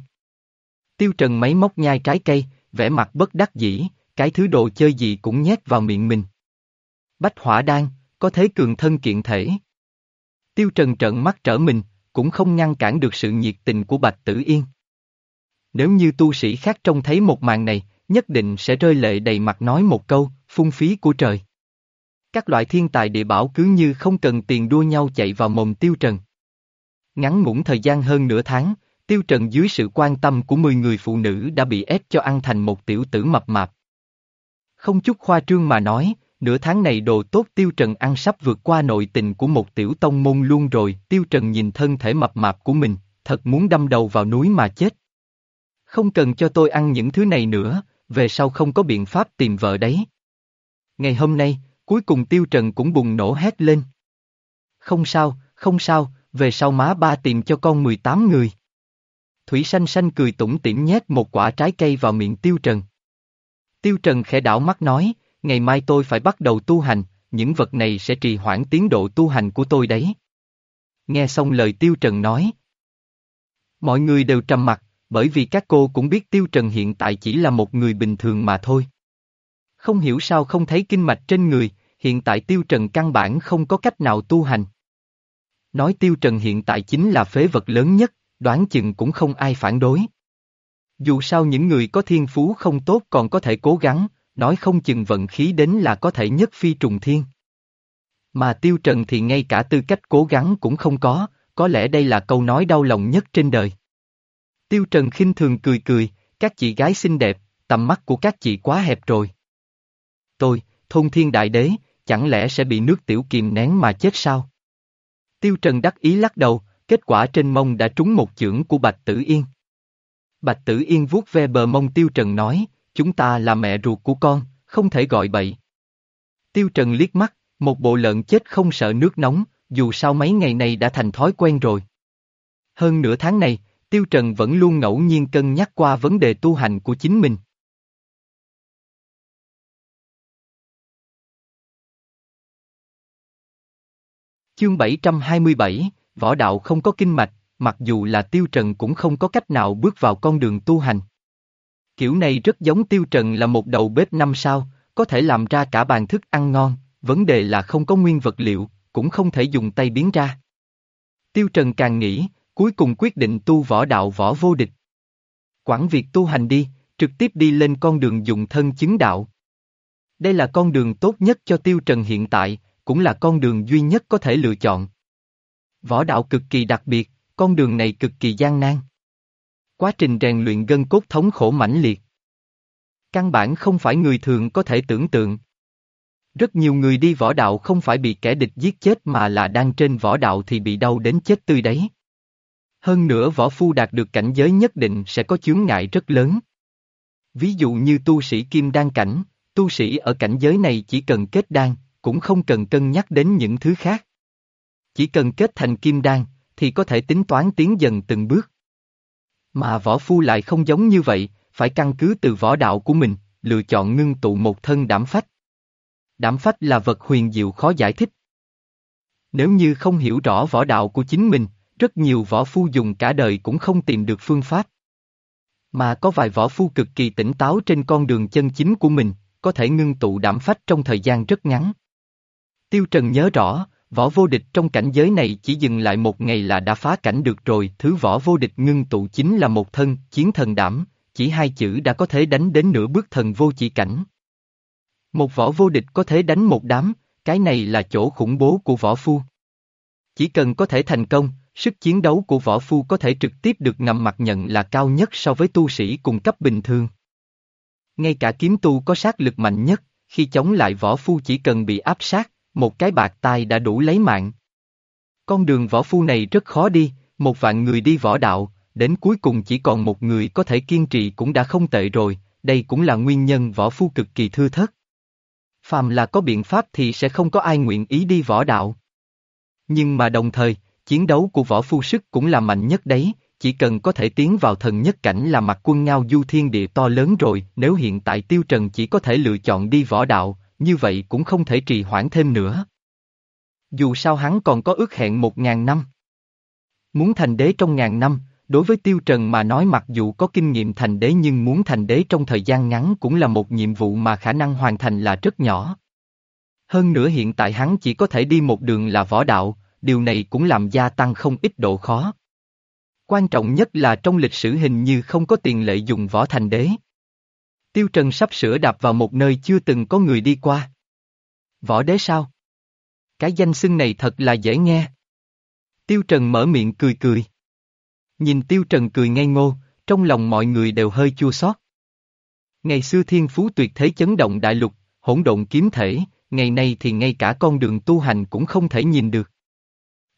Tiêu Trần máy móc nhai trái cây, vẻ mặt bất đắc dĩ, cái thứ đồ chơi gì cũng nhét vào miệng mình. Bách hỏa đan, có thế cường thân kiện thể. Tiêu Trần trợn mắt trở mình, cũng không ngăn cản được sự nhiệt tình của Bạch Tử Yên. Nếu như tu sĩ khác trông thấy một màn này, nhất định sẽ rơi lệ đầy mặt nói một câu, phung phí của trời. Các loại thiên tài địa bảo cứ như không cần tiền đua nhau chạy vào mồm Tiêu Trần. Ngắn ngủn thời gian hơn nửa tháng, Tiêu Trần dưới sự quan tâm của 10 người phụ nữ đã bị ép cho ăn thành một tiểu tử mập mạp. Không chút khoa trương mà nói, nửa tháng này đồ tốt Tiêu Trần ăn sắp vượt qua nội tình của một tiểu tông môn luôn rồi. Tiêu Trần nhìn thân thể mập mạp của mình, thật muốn đâm đầu vào núi mà chết. Không cần cho tôi ăn những thứ này nữa, về sau không có biện pháp tìm vợ đấy. Ngày hôm nay, cuối cùng Tiêu Trần cũng bùng nổ hét lên. Không sao, không sao, về sau má ba tìm cho con 18 người. Thủy Sanh Sanh cười tủm tỉm nhét một quả trái cây vào miệng Tiêu Trần. Tiêu Trần khẽ đảo mắt nói, ngày mai tôi phải bắt đầu tu hành, những vật này sẽ trì hoãn tiến độ tu hành của tôi đấy. Nghe xong lời Tiêu Trần nói. Mọi người đều trầm mặt, bởi vì các cô cũng biết Tiêu Trần hiện tại chỉ là một người bình thường mà thôi. Không hiểu sao không thấy kinh mạch trên người, hiện tại Tiêu Trần căn bản không có cách nào tu hành. Nói Tiêu Trần hiện tại chính là phế vật lớn nhất, đoán chừng cũng không ai phản đối. Dù sao những người có thiên phú không tốt còn có thể cố gắng, nói không chừng vận khí đến là có thể nhất phi trùng thiên. Mà Tiêu Trần thì ngay cả tư cách cố gắng cũng không có, có lẽ đây là câu nói đau lòng nhất trên đời. Tiêu Trần khinh thường cười cười, các chị gái xinh đẹp, tầm mắt của các chị quá hẹp rồi. Tôi, thôn thiên đại đế, chẳng lẽ sẽ bị nước tiểu kìm nén mà chết sao? Tiêu Trần đắc ý lắc đầu, kết quả trên mông đã trúng một chưởng của Bạch Tử Yên. Bạch Tử Yên vuốt ve bờ mông Tiêu Trần nói, chúng ta là mẹ ruột của con, không thể gọi bậy. Tiêu Trần liếc mắt, một bộ lợn chết không sợ nước nóng, dù sao mấy ngày này đã thành thói quen rồi. Hơn nửa tháng này, Tiêu Trần vẫn luôn ngẫu nhiên cân nhắc qua vấn đề tu hành của chính mình. Chương 727, Võ đạo không có kinh mạch, mặc dù là Tiêu Trần cũng không có cách nào bước vào con đường tu hành. Kiểu này rất giống Tiêu Trần là một đầu bếp năm sao, có thể làm ra cả bàn thức ăn ngon, vấn đề là không có nguyên vật liệu, cũng không thể dùng tay biến ra. Tiêu Trần càng nghĩ, cuối cùng quyết định tu võ đạo võ vô địch. quản việc tu hành đi, trực tiếp đi lên con đường dùng thân chứng đạo. Đây là con đường tốt nhất cho Tiêu Trần hiện tại, cũng là con đường duy nhất có thể lựa chọn. Võ đạo cực kỳ đặc biệt, con đường này cực kỳ gian nan. Quá trình rèn luyện gân cốt thống khổ mãnh liệt. Căn bản không phải người thường có thể tưởng tượng. Rất nhiều người đi võ đạo không phải bị kẻ địch giết chết mà là đang trên võ đạo thì bị đau đến chết tươi đấy. Hơn nữa võ phu đạt được cảnh giới nhất định sẽ có chướng ngại rất lớn. Ví dụ như tu sĩ kim đan cảnh, tu sĩ ở cảnh giới này chỉ cần kết đan, cũng không cần cân nhắc đến những thứ khác. Chỉ cần kết thành kim đan, thì có thể tính toán tiến dần từng bước. Mà võ phu lại không giống như vậy, phải căn cứ từ võ đạo của mình, lựa chọn ngưng tụ một thân đảm phách. Đảm phách là vật huyền diệu khó giải thích. Nếu như không hiểu rõ võ đạo của chính mình, rất nhiều võ phu dùng cả đời cũng không tìm được phương pháp. Mà có vài võ phu cực kỳ tỉnh táo trên con đường chân chính của mình, có thể ngưng tụ đảm phách trong thời gian rất ngắn. Tiêu Trần nhớ rõ, võ vô địch trong cảnh giới này chỉ dừng lại một ngày là đã phá cảnh được rồi, thứ võ vô địch ngưng tụ chính là một thân, chiến thần đảm, chỉ hai chữ đã có thể đánh đến nửa bước thần vô chỉ cảnh. Một võ vô địch có thể đánh một đám, cái này là chỗ khủng bố của võ phu. Chỉ cần có thể thành công, sức chiến đấu của võ phu có thể trực tiếp được ngầm mặt nhận là cao nhất so với tu sĩ cùng cấp bình thường. Ngay cả kiếm tu có sát lực mạnh nhất, khi chống lại võ phu chỉ cần bị áp sát, một cái bạc tai đã đủ lấy mạng. Con đường võ phu này rất khó đi, một vạn người đi võ đạo, đến cuối cùng chỉ còn một người có thể kiên trì cũng đã không tệ rồi, đây cũng là nguyên nhân võ phu cực kỳ thưa thất. Phàm là có biện pháp thì sẽ không có ai nguyện ý đi võ đạo. Nhưng mà đồng thời, chiến đấu của võ phu sức cũng là mạnh nhất đấy, chỉ cần có thể tiến vào thần nhất cảnh là mặt quân ngao du thiên địa to lớn rồi, nếu hiện tại tiêu trần chỉ có thể lựa chọn đi võ đạo, như vậy cũng không thể trì hoãn thêm nữa. Dù sao hắn còn có ước hẹn một ngàn năm. Muốn thành đế trong ngàn năm, đối với Tiêu Trần mà nói mặc dù có kinh nghiệm thành đế nhưng muốn thành đế trong thời gian ngắn cũng là một nhiệm vụ mà khả năng hoàn thành là rất nhỏ. Hơn nữa hiện tại hắn chỉ có thể đi một đường là võ đạo, điều này cũng làm gia tăng không ít độ khó. Quan trọng nhất là trong lịch sử hình như không có tiền lệ dùng võ thành đế. Tiêu Trần sắp sửa đạp vào một nơi chưa từng có người đi qua. Võ đế sao? Cái danh xưng này thật là dễ nghe. Tiêu Trần mở miệng cười cười. Nhìn Tiêu Trần cười ngây ngô, trong lòng mọi người đều hơi chua xót. Ngày xưa thiên phú tuyệt thế chấn động đại lục, hỗn độn kiếm thể, ngày nay thì ngay cả con đường tu hành cũng không thể nhìn được.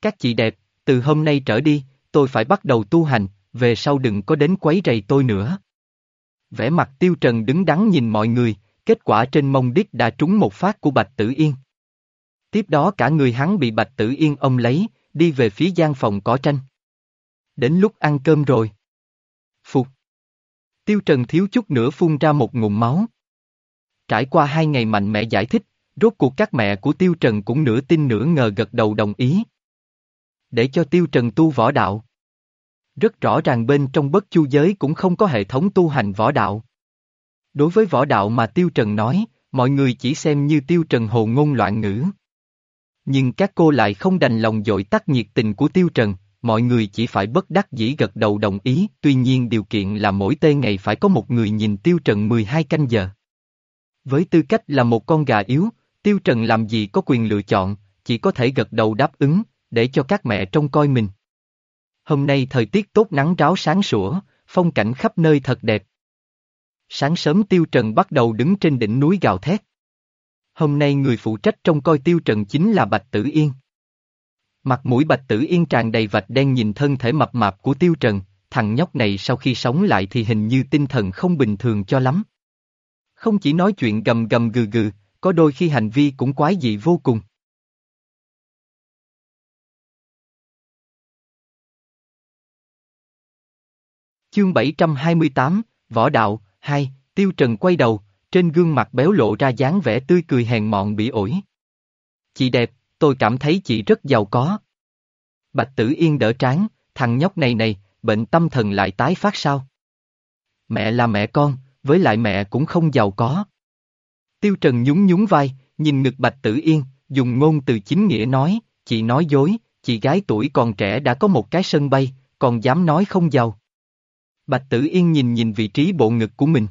Các chị đẹp, từ hôm nay trở đi, tôi phải bắt đầu tu hành, về sau đừng có đến quấy rầy tôi nữa vẻ mặt tiêu trần đứng đắn nhìn mọi người, kết quả trên mông đít đã trúng một phát của Bạch Tử Yên. Tiếp đó cả người hắn bị Bạch Tử Yên ôm lấy, đi về phía gian phòng có tranh. Đến lúc ăn cơm rồi. Phục. Tiêu Trần thiếu chút nữa phun ra một ngụm máu. Trải qua hai ngày mạnh mẽ giải thích, rốt cuộc các mẹ của Tiêu Trần cũng nửa tin nửa ngờ gật đầu đồng ý. Để cho Tiêu Trần tu võ đạo. Rất rõ ràng bên trong bất chu giới cũng không có hệ thống tu hành võ đạo. Đối với võ đạo mà Tiêu Trần nói, mọi người chỉ xem như Tiêu Trần hồ ngôn loạn ngữ. Nhưng các cô lại không đành lòng dội tắt nhiệt tình của Tiêu Trần, mọi người chỉ phải bất đắc dĩ gật đầu đồng ý, tuy nhiên điều kiện là mỗi tê ngày phải có một người nhìn Tiêu Trần 12 canh giờ. Với tư cách là một con gà yếu, Tiêu Trần làm gì có quyền lựa chọn, chỉ có thể gật đầu đáp ứng, để cho các mẹ trông coi mình. Hôm nay thời tiết tốt nắng ráo sáng sủa, phong cảnh khắp nơi thật đẹp. Sáng sớm Tiêu Trần bắt đầu đứng trên đỉnh núi gào thét. Hôm nay người phụ trách trông coi Tiêu Trần chính là Bạch Tử Yên. Mặt mũi Bạch Tử Yên tràn đầy vạch đen nhìn thân thể mập mạp của Tiêu Trần, thằng nhóc này sau khi sống lại thì hình như tinh thần không bình thường cho lắm. Không chỉ nói chuyện gầm gầm gừ gừ, có đôi khi hành vi cũng quái dị vô cùng. Chương 728, Võ Đạo, 2, Tiêu Trần quay đầu, trên gương mặt béo lộ ra dáng vẻ tươi cười hèn mọn bị ổi. Chị đẹp, tôi cảm thấy chị rất giàu có. Bạch Tử Yên đỡ trán, thằng nhóc này này, bệnh tâm thần lại tái phát sao? Mẹ là mẹ con, với lại mẹ cũng không giàu có. Tiêu Trần nhún nhún vai, nhìn ngực Bạch Tử Yên, dùng ngôn từ chính nghĩa nói, chị nói dối, chị gái tuổi còn trẻ đã có một cái sân bay, còn dám nói không giàu. Bạch Tử Yên nhìn nhìn vị trí bộ ngực của mình.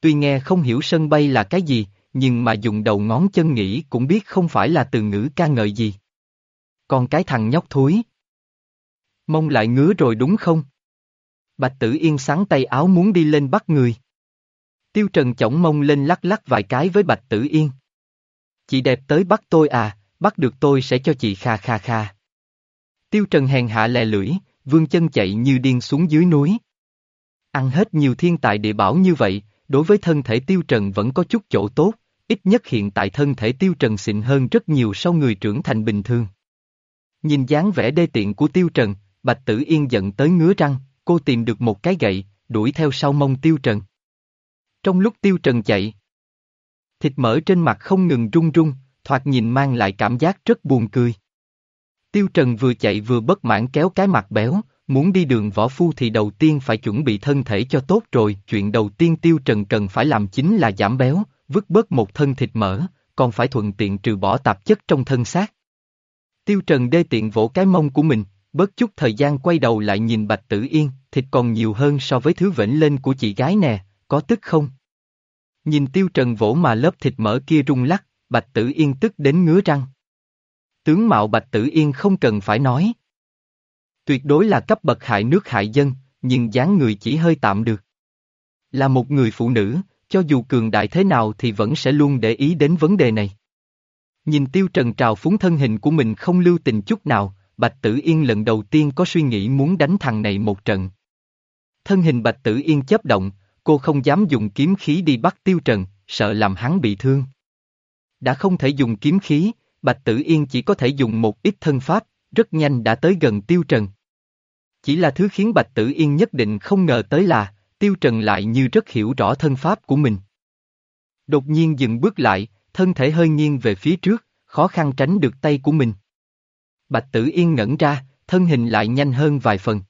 Tuy nghe không hiểu sân bay là cái gì, nhưng mà dùng đầu ngón chân nghĩ cũng biết không phải là từ ngữ ca ngợi gì. Còn cái thằng nhóc thúi. Mông lại ngứa rồi đúng không? Bạch Tử Yên sáng tay áo muốn đi lên bắt người. Tiêu Trần chổng mông lên lắc lắc vài cái với Bạch Tử Yên. Chị đẹp tới bắt tôi à, bắt được tôi sẽ cho chị kha kha kha. Tiêu Trần hèn hạ lè lưỡi, vương chân chạy như điên xuống dưới núi. Ăn hết nhiều thiên tài địa bảo như vậy, đối với thân thể Tiêu Trần vẫn có chút chỗ tốt, ít nhất hiện tại thân thể Tiêu Trần xịn hơn rất nhiều sau người trưởng thành bình thường. Nhìn dáng vẻ đê tiện của Tiêu Trần, Bạch Tử Yên giận tới ngứa răng, cô tìm được một cái gậy, đuổi theo sau mông Tiêu Trần. Trong lúc Tiêu Trần chạy, thịt mỡ trên mặt không ngừng rung rung, thoạt nhìn mang lại cảm giác rất buồn cười. Tiêu Trần vừa chạy vừa bất mãn kéo cái mặt béo, muốn đi đường võ phu thì đầu tiên phải chuẩn bị thân thể cho tốt rồi, chuyện đầu tiên Tiêu Trần cần phải làm chính là giảm béo, vứt bớt một thân thịt mỡ, còn phải thuận tiện trừ bỏ tạp chất trong thân xác. Tiêu Trần đê tiện vỗ cái mông của mình, bớt chút thời gian quay đầu lại nhìn Bạch Tử Yên, thịt còn nhiều hơn so với thứ vĩnh lên của chị gái nè, có tức không? Nhìn Tiêu Trần vỗ mà lớp thịt mỡ kia rung lắc, Bạch Tử Yên tức đến ngứa răng. Tướng mạo Bạch Tử Yên không cần phải nói. Tuyệt đối là cấp bậc hại nước hại dân, nhưng dáng người chỉ hơi tạm được. Là một người phụ nữ, cho dù cường đại thế nào thì vẫn sẽ luôn để ý đến vấn đề này. Nhìn Tiêu Trần trào phúng thân hình của mình không lưu tình chút nào, Bạch Tử Yên lần đầu tiên có suy nghĩ muốn đánh thằng này một trận. Thân hình Bạch Tử Yên chấp động, cô không dám dùng kiếm khí đi bắt Tiêu Trần, sợ làm hắn bị thương. Đã không thể dùng kiếm khí, Bạch Tử Yên chỉ có thể dùng một ít thân pháp, rất nhanh đã tới gần Tiêu Trần. Chỉ là thứ khiến Bạch Tử Yên nhất định không ngờ tới là, Tiêu Trần lại như rất hiểu rõ thân pháp của mình. Đột nhiên dừng bước lại, thân thể hơi nghiêng về phía trước, khó khăn tránh được tay của mình. Bạch Tử Yên ngẩn ra, thân hình lại nhanh hơn vài phần.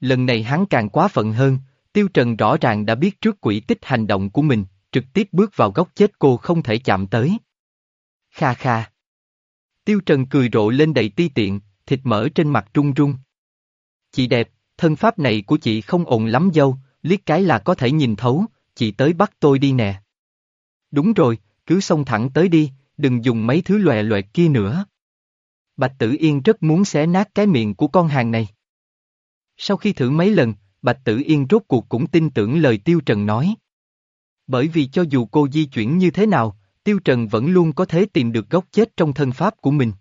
Lần này hắn càng quá phận hơn, Tiêu Trần rõ ràng đã biết trước quỷ tích hành động của mình, trực tiếp bước vào góc chết cô không thể chạm tới. Kha kha. Tiêu Trần cười rộ lên đầy ti tiện, thịt mỡ trên mặt trung trung. Chị đẹp, thân pháp này của chị không ổn lắm dâu, liếc cái là có thể nhìn thấu, chị tới bắt tôi đi nè. Đúng rồi, cứ xông thẳng tới đi, đừng dùng mấy thứ lòe loẹt kia nữa. Bạch Tử Yên rất muốn xé nát cái miệng của con hàng này. Sau khi thử mấy lần, Bạch Tử Yên rốt cuộc cũng tin tưởng lời Tiêu Trần nói. Bởi vì cho dù cô di chuyển như thế nào, Tiêu Trần vẫn luôn có thể tìm được gốc chết trong thân pháp của mình.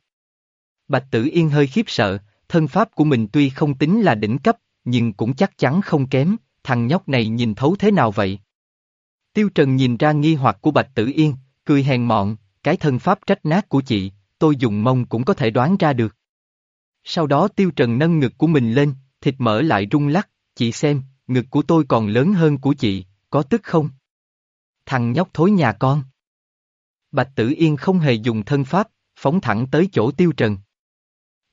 Bạch Tử Yên hơi khiếp sợ, thân pháp của mình tuy không tính là đỉnh cấp, nhưng cũng chắc chắn không kém, thằng nhóc này nhìn thấu thế nào vậy? Tiêu Trần nhìn ra nghi hoặc của Bạch Tử Yên, cười hèn mọn, cái thân pháp trách nát của chị, tôi dùng mông cũng có thể đoán ra được. Sau đó Tiêu Trần nâng ngực của mình lên, thịt mỡ lại rung lắc, chị xem, ngực của tôi còn lớn hơn của chị, có tức không? Thằng nhóc thối nhà con. Bạch Tử Yên không hề dùng thân pháp, phóng thẳng tới chỗ Tiêu Trần.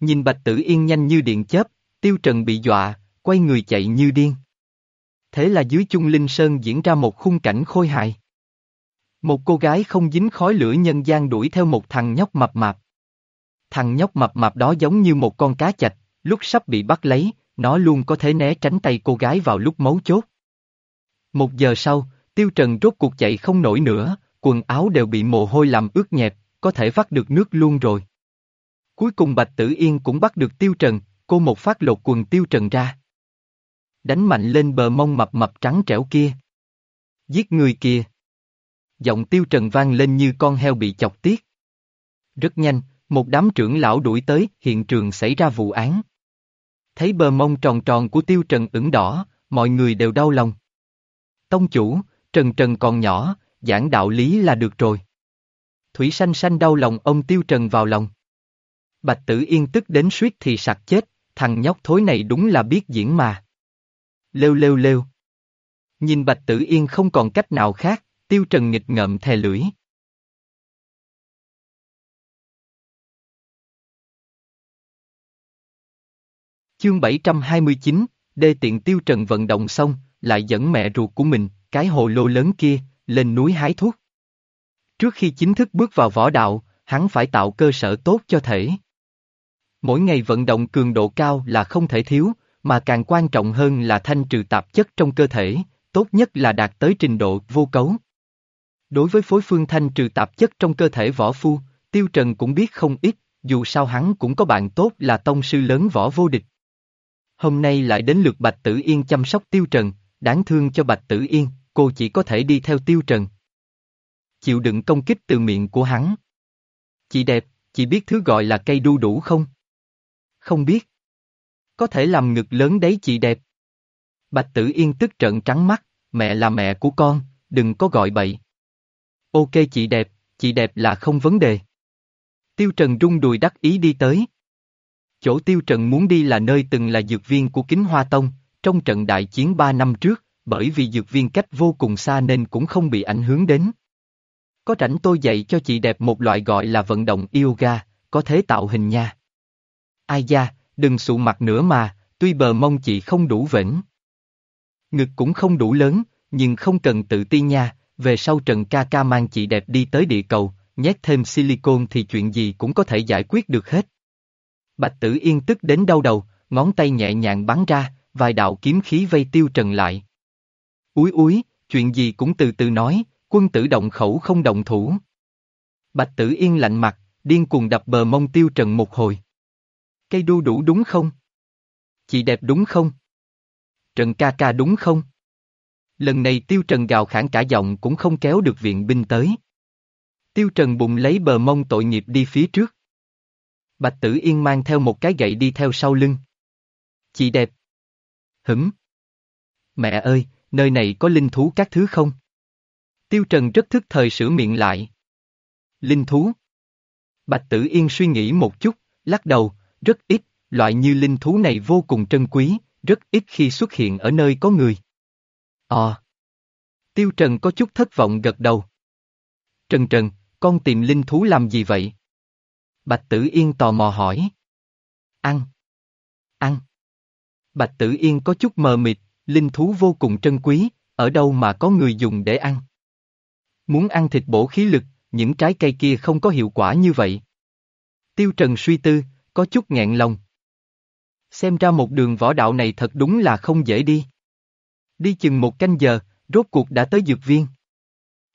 Nhìn Bạch Tử Yên nhanh như điện chớp, Tiêu Trần bị dọa, quay người chạy như điên. Thế là dưới chung linh sơn diễn ra một khung cảnh khôi hài. Một cô gái không dính khói lửa nhân gian đuổi theo một thằng nhóc mập mạp. Thằng nhóc mập mạp đó giống như một con cá chạch, lúc sắp bị bắt lấy, nó luôn có thể né tránh tay cô gái vào lúc mấu chốt. Một giờ sau, Tiêu Trần rốt cuộc chạy không nổi nữa, quần áo đều bị mồ hôi làm ướt nhẹp, có thể vắt được nước luôn rồi. Cuối cùng Bạch Tử Yên cũng bắt được Tiêu Trần, cô một phát lột quần Tiêu Trần ra. Đánh mạnh lên bờ mông mập mập trắng trẻo kia. Giết người kia. Giọng Tiêu Trần vang lên như con heo bị chọc tiết. Rất nhanh, một đám trưởng lão đuổi tới, hiện trường xảy ra vụ án. Thấy bờ mông tròn tròn của Tiêu Trần ửng đỏ, mọi người đều đau lòng. Tông chủ, Trần Trần còn nhỏ, giảng đạo lý là được rồi. Thủy sanh sanh đau lòng ông Tiêu Trần vào lòng. Bạch Tử Yên tức đến suýt thì sặc chết, thằng nhóc thối này đúng là biết diễn mà. Lêu lêu lêu. Nhìn Bạch Tử Yên không còn cách nào khác, Tiêu Trần nghịch ngợm thè lưỡi. Chương 729, đê tiện Tiêu Trần vận động xong, lại dẫn mẹ ruột của mình, cái hồ lô lớn kia, lên núi hái thuốc. Trước khi chính thức bước vào võ đạo, hắn phải tạo cơ sở tốt cho thể. Mỗi ngày vận động cường độ cao là không thể thiếu, mà càng quan trọng hơn là thanh trừ tạp chất trong cơ thể, tốt nhất là đạt tới trình độ vô cấu. Đối với phối phương thanh trừ tạp chất trong cơ thể võ phu, Tiêu Trần cũng biết không ít, dù sao hắn cũng có bạn tốt là tông sư lớn võ vô địch. Hôm nay lại đến lượt Bạch Tử Yên chăm sóc Tiêu Trần, đáng thương cho Bạch Tử Yên, cô chỉ có thể đi theo Tiêu Trần. Chịu đựng công kích từ miệng của hắn. Chị đẹp, chị biết thứ gọi là cây đu đủ không? Không biết. Có thể làm ngực lớn đấy chị đẹp. Bạch Tử Yên tức trận trắng mắt, mẹ là mẹ của con, đừng có gọi bậy. Ok chị đẹp, chị đẹp là không vấn đề. Tiêu Trần rung đùi đắc ý đi tới. Chỗ Tiêu Trần muốn đi là nơi từng là dược viên của Kính Hoa Tông, trong trận đại chiến ba năm trước, bởi vì dược viên cách vô cùng xa nên cũng không bị ảnh hưởng đến. Có rảnh tôi dạy cho chị đẹp một loại gọi là vận động yoga, có thế tạo hình nha. Ai da, đừng sụ mặt nữa mà, tuy bờ mông chị không đủ vĩnh. Ngực cũng không đủ lớn, nhưng không cần tự ti nha, về sau Trần ca ca mang chị đẹp đi tới địa cầu, nhét thêm silicon thì chuyện gì cũng có thể giải quyết được hết. Bạch Tử Yên tức đến đau đầu, ngón tay nhẹ nhàng bắn ra, vài đạo kiếm khí vây tiêu trần lại. Úi úi, chuyện gì cũng từ từ nói, quân tử động khẩu không động thủ. Bạch Tử Yên lạnh mặt, điên cuồng đập bờ mông tiêu trần một hồi. Cây đu đủ đúng không? Chị đẹp đúng không? Trần ca ca đúng không? Lần này tiêu trần gào khản cả giọng cũng không kéo được viện binh tới. Tiêu trần bụng lấy bờ mông tội nghiệp đi phía trước. Bạch Tử Yên mang theo một cái gậy đi theo sau lưng. Chị đẹp. Hửm. Mẹ ơi, nơi này có linh thú các thứ không? Tiêu Trần rất thức thời sửa miệng lại. Linh thú. Bạch Tử Yên suy nghĩ một chút, lắc đầu, rất ít, loại như linh thú này vô cùng trân quý, rất ít khi xuất hiện ở nơi có người. Ờ. Tiêu Trần có chút thất vọng gật đầu. Trần Trần, con tìm linh thú làm gì vậy? Bạch Tử Yên tò mò hỏi. Ăn. Ăn. Bạch Tử Yên có chút mờ mịt, linh thú vô cùng trân quý, ở đâu mà có người dùng để ăn. Muốn ăn thịt bổ khí lực, những trái cây kia không có hiệu quả như vậy. Tiêu Trần suy tư, có chút nghẹn lòng. Xem ra một đường võ đạo này thật đúng là không dễ đi. Đi chừng một canh giờ, rốt cuộc đã tới dược viên.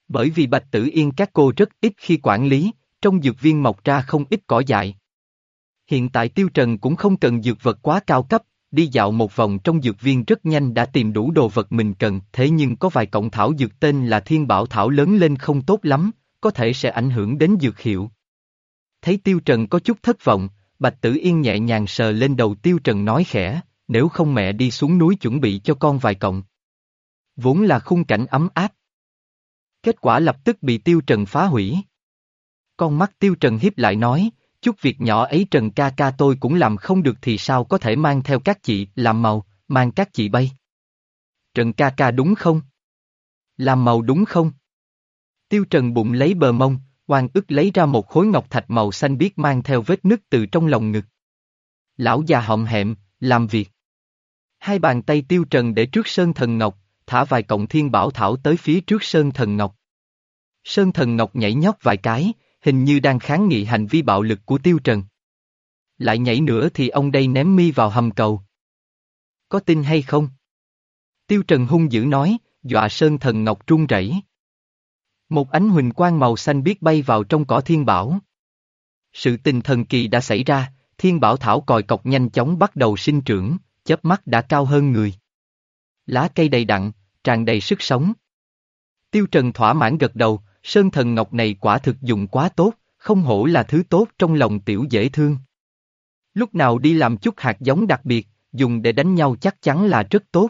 Bởi vì Bạch Tử Yên các cô rất ít khi quản lý, trong dược viên mọc ra không ít cỏ dại. Hiện tại Tiêu Trần cũng không cần dược vật quá cao cấp, đi dạo một vòng trong dược viên rất nhanh đã tìm đủ đồ vật mình cần, thế nhưng có vài cọng thảo dược tên là thiên bảo thảo lớn lên không tốt lắm, có thể sẽ ảnh hưởng đến dược hiệu. Thấy Tiêu Trần có chút thất vọng, Bạch Tử Yên nhẹ nhàng sờ lên đầu Tiêu Trần nói khẽ, nếu không mẹ đi xuống núi chuẩn bị cho con vài cọng. Vốn là khung cảnh ấm áp. Kết quả lập tức bị Tiêu Trần phá hủy. Con mắt Tiêu Trần hiếp lại nói, chút việc nhỏ ấy Trần ca ca tôi cũng làm không được thì sao có thể mang theo các chị làm màu, mang các chị bay. Trần ca ca đúng không? Làm màu đúng không? Tiêu Trần bụng lấy bờ mông, oan ức lấy ra một khối ngọc thạch màu xanh biếc mang theo vết nứt từ trong lòng ngực. Lão già họng hẹm, làm việc. Hai bàn tay Tiêu Trần để trước Sơn Thần Ngọc, thả vài cọng thiên bảo thảo tới phía trước Sơn Thần Ngọc. Sơn Thần Ngọc nhảy nhót vài cái, hình như đang kháng nghị hành vi bạo lực của Tiêu Trần. Lại nhảy nữa thì ông đây ném mi vào hầm cầu. Có tin hay không? Tiêu Trần hung dữ nói, dọa Sơn Thần Ngọc trung rẩy. Một ánh huỳnh quang màu xanh biết bay vào trong cỏ thiên bảo. Sự tình thần kỳ đã xảy ra, thiên bảo thảo còi cọc nhanh chóng bắt đầu sinh trưởng, chớp mắt đã cao hơn người. Lá cây đầy đặn, tràn đầy sức sống. Tiêu Trần thỏa mãn gật đầu, sơn thần ngọc này quả thực dùng quá tốt, không hổ là thứ tốt trong lòng tiểu dễ thương. Lúc nào đi làm chút hạt giống đặc biệt, dùng để đánh nhau chắc chắn là rất tốt.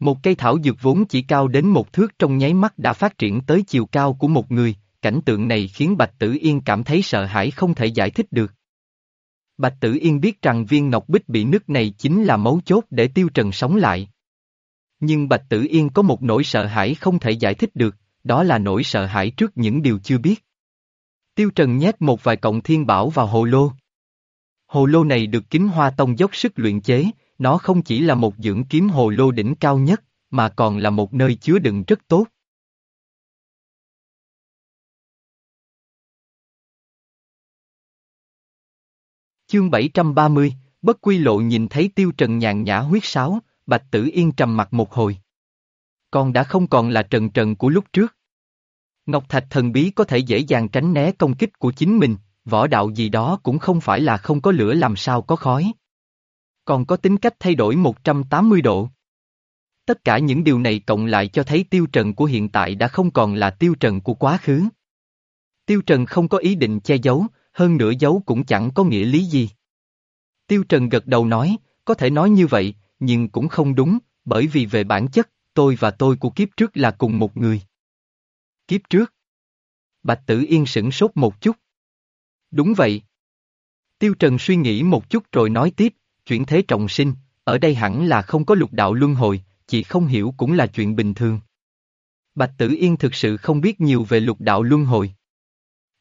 Một cây thảo dược vốn chỉ cao đến một thước trong nháy mắt đã phát triển tới chiều cao của một người, cảnh tượng này khiến Bạch Tử Yên cảm thấy sợ hãi không thể giải thích được. Bạch Tử Yên biết rằng viên ngọc bích bị nứt này chính là mấu chốt để Tiêu Trần sống lại. Nhưng Bạch Tử Yên có một nỗi sợ hãi không thể giải thích được, đó là nỗi sợ hãi trước những điều chưa biết. Tiêu Trần nhét một vài cọng thiên bảo vào hồ lô. Hồ lô này được kính hoa tông dốc sức luyện chế, nó không chỉ là một dưỡng kiếm hồ lô đỉnh cao nhất, mà còn là một nơi chứa đựng rất tốt. Chương 730, Bất Quy Lộ nhìn thấy Tiêu Trần nhàn nhã huyết sáo, Bạch Tử Yên trầm mặt một hồi. Con đã không còn là trần trần của lúc trước. Ngọc Thạch thần bí có thể dễ dàng tránh né công kích của chính mình, võ đạo gì đó cũng không phải là không có lửa làm sao có khói. Còn có tính cách thay đổi 180 độ. Tất cả những điều này cộng lại cho thấy tiêu trần của hiện tại đã không còn là tiêu trần của quá khứ. Tiêu trần không có ý định che giấu, hơn nữa giấu cũng chẳng có nghĩa lý gì. Tiêu trần gật đầu nói, có thể nói như vậy, nhưng cũng không đúng, bởi vì về bản chất, tôi và tôi của kiếp trước là cùng một người. Kiếp trước? Bạch Tử Yên sửng sốt một chút. Đúng vậy. Tiêu Trần suy nghĩ một chút rồi nói tiếp, chuyển thế trọng sinh, ở đây hẳn là không có lục đạo luân hồi, chỉ không hiểu cũng là chuyện bình thường. Bạch Tử Yên thực sự không biết nhiều về lục đạo luân hồi.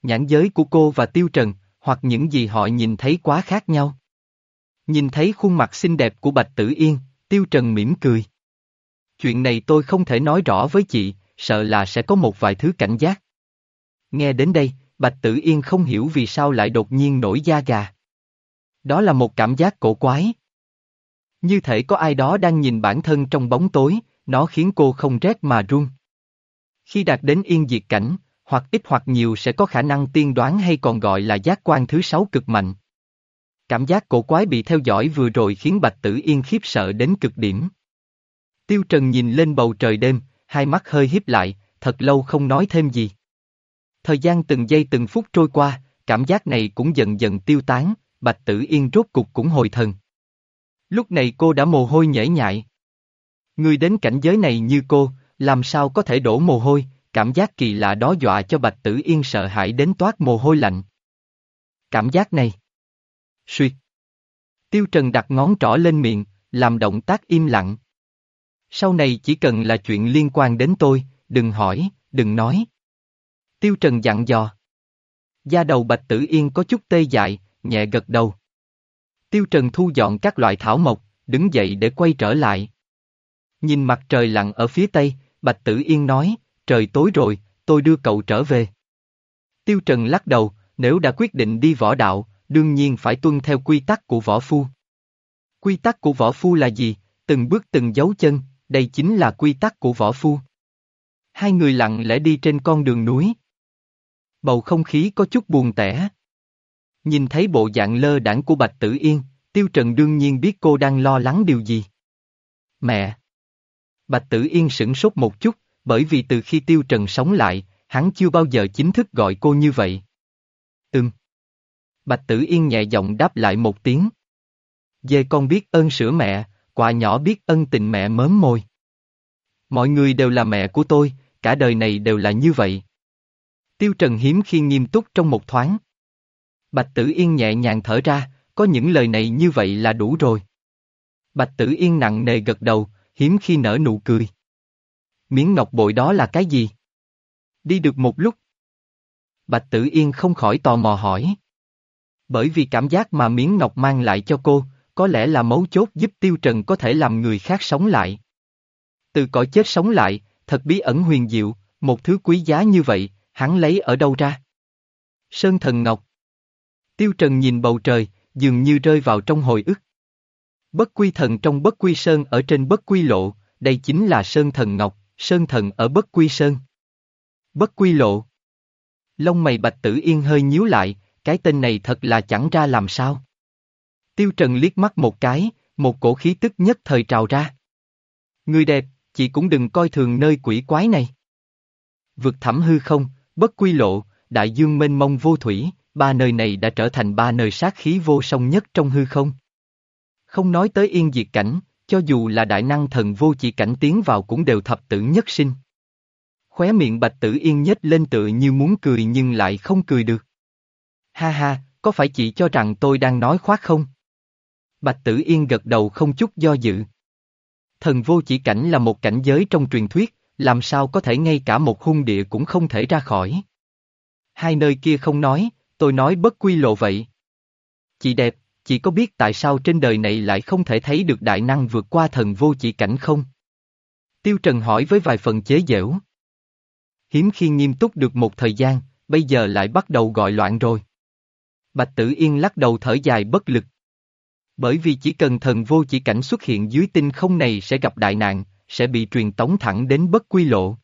Nhãn giới của cô và Tiêu Trần, hoặc những gì họ nhìn thấy quá khác nhau. Nhìn thấy khuôn mặt xinh đẹp của Bạch Tử Yên, Tiêu Trần mỉm cười. Chuyện này tôi không thể nói rõ với chị, sợ là sẽ có một vài thứ cảnh giác. Nghe đến đây, Bạch Tử Yên không hiểu vì sao lại đột nhiên nổi da gà. Đó là một cảm giác cổ quái. Như thể có ai đó đang nhìn bản thân trong bóng tối, nó khiến cô không rét mà run. Khi đạt đến yên diệt cảnh, hoặc ít hoặc nhiều sẽ có khả năng tiên đoán hay còn gọi là giác quan thứ sáu cực mạnh. Cảm giác cổ quái bị theo dõi vừa rồi khiến Bạch Tử Yên khiếp sợ đến cực điểm. Tiêu Trần nhìn lên bầu trời đêm, hai mắt hơi híp lại, thật lâu không nói thêm gì. Thời gian từng giây từng phút trôi qua, cảm giác này cũng dần dần tiêu tán, Bạch Tử Yên rốt cục cũng hồi thần. Lúc này cô đã mồ hôi nhễ nhại. Người đến cảnh giới này như cô, làm sao có thể đổ mồ hôi, cảm giác kỳ lạ đó dọa cho Bạch Tử Yên sợ hãi đến toát mồ hôi lạnh. Cảm giác này. Suyệt. Tiêu Trần đặt ngón trỏ lên miệng, làm động tác im lặng. Sau này chỉ cần là chuyện liên quan đến tôi, đừng hỏi, đừng nói. Tiêu Trần dặn dò. Da đầu Bạch Tử Yên có chút tê dại, nhẹ gật đầu. Tiêu Trần thu dọn các loại thảo mộc, đứng dậy để quay trở lại. Nhìn mặt trời lặn ở phía tây, Bạch Tử Yên nói, trời tối rồi, tôi đưa cậu trở về. Tiêu Trần lắc đầu, nếu đã quyết định đi võ đạo, đương nhiên phải tuân theo quy tắc của võ phu. Quy tắc của võ phu là gì? Từng bước từng dấu chân, đây chính là quy tắc của võ phu. Hai người lặng lẽ đi trên con đường núi. Bầu không khí có chút buồn tẻ. Nhìn thấy bộ dạng lơ đảng của Bạch Tử Yên, Tiêu Trần đương nhiên biết cô đang lo lắng điều gì. Mẹ! Bạch Tử Yên sửng sốt một chút, bởi vì từ khi Tiêu Trần sống lại, hắn chưa bao giờ chính thức gọi cô như vậy. Ừm. Bạch Tử Yên nhẹ giọng đáp lại một tiếng. Dê con biết ơn sữa mẹ, quả nhỏ biết ân tình mẹ mớm môi. Mọi người đều là mẹ của tôi, cả đời này đều là như vậy. Tiêu Trần hiếm khi nghiêm túc trong một thoáng. Bạch Tử Yên nhẹ nhàng thở ra, có những lời này như vậy là đủ rồi. Bạch Tử Yên nặng nề gật đầu, hiếm khi nở nụ cười. Miếng ngọc bội đó là cái gì? Đi được một lúc. Bạch Tử Yên không khỏi tò mò hỏi. Bởi vì cảm giác mà miếng ngọc mang lại cho cô, có lẽ là mấu chốt giúp Tiêu Trần có thể làm người khác sống lại. Từ cõi chết sống lại, thật bí ẩn huyền diệu, một thứ quý giá như vậy, hắn lấy ở đâu ra? Sơn Thần Ngọc Tiêu Trần nhìn bầu trời, dường như rơi vào trong hồi ức. Bất quy thần trong bất quy sơn ở trên bất quy lộ, đây chính là Sơn Thần Ngọc, Sơn Thần ở bất quy sơn. Bất quy lộ. Lông mày bạch tử yên hơi nhíu lại, cái tên này thật là chẳng ra làm sao. Tiêu Trần liếc mắt một cái, một cổ khí tức nhất thời trào ra. Người đẹp, chị cũng đừng coi thường nơi quỷ quái này. Vực thẳm hư không, bất quy lộ, đại dương mênh mông vô thủy, ba nơi này đã trở thành ba nơi sát khí vô song nhất trong hư không. Không nói tới yên diệt cảnh, cho dù là đại năng thần vô chỉ cảnh tiến vào cũng đều thập tử nhất sinh. Khóe miệng bạch tử yên nhếch lên tựa như muốn cười nhưng lại không cười được. Ha ha, có phải chị cho rằng tôi đang nói khoác không? Bạch tử yên gật đầu không chút do dự. Thần vô chỉ cảnh là một cảnh giới trong truyền thuyết, làm sao có thể ngay cả một hung địa cũng không thể ra khỏi. Hai nơi kia không nói, tôi nói bất quy lộ vậy. Chị đẹp, chị có biết tại sao trên đời này lại không thể thấy được đại năng vượt qua thần vô chỉ cảnh không? Tiêu Trần hỏi với vài phần chế giễu. Hiếm khi nghiêm túc được một thời gian, bây giờ lại bắt đầu gọi loạn rồi. Bạch Tử Yên lắc đầu thở dài bất lực. Bởi vì chỉ cần thần vô chỉ cảnh xuất hiện dưới tinh không này sẽ gặp đại nạn, sẽ bị truyền tống thẳng đến bất quy lộ.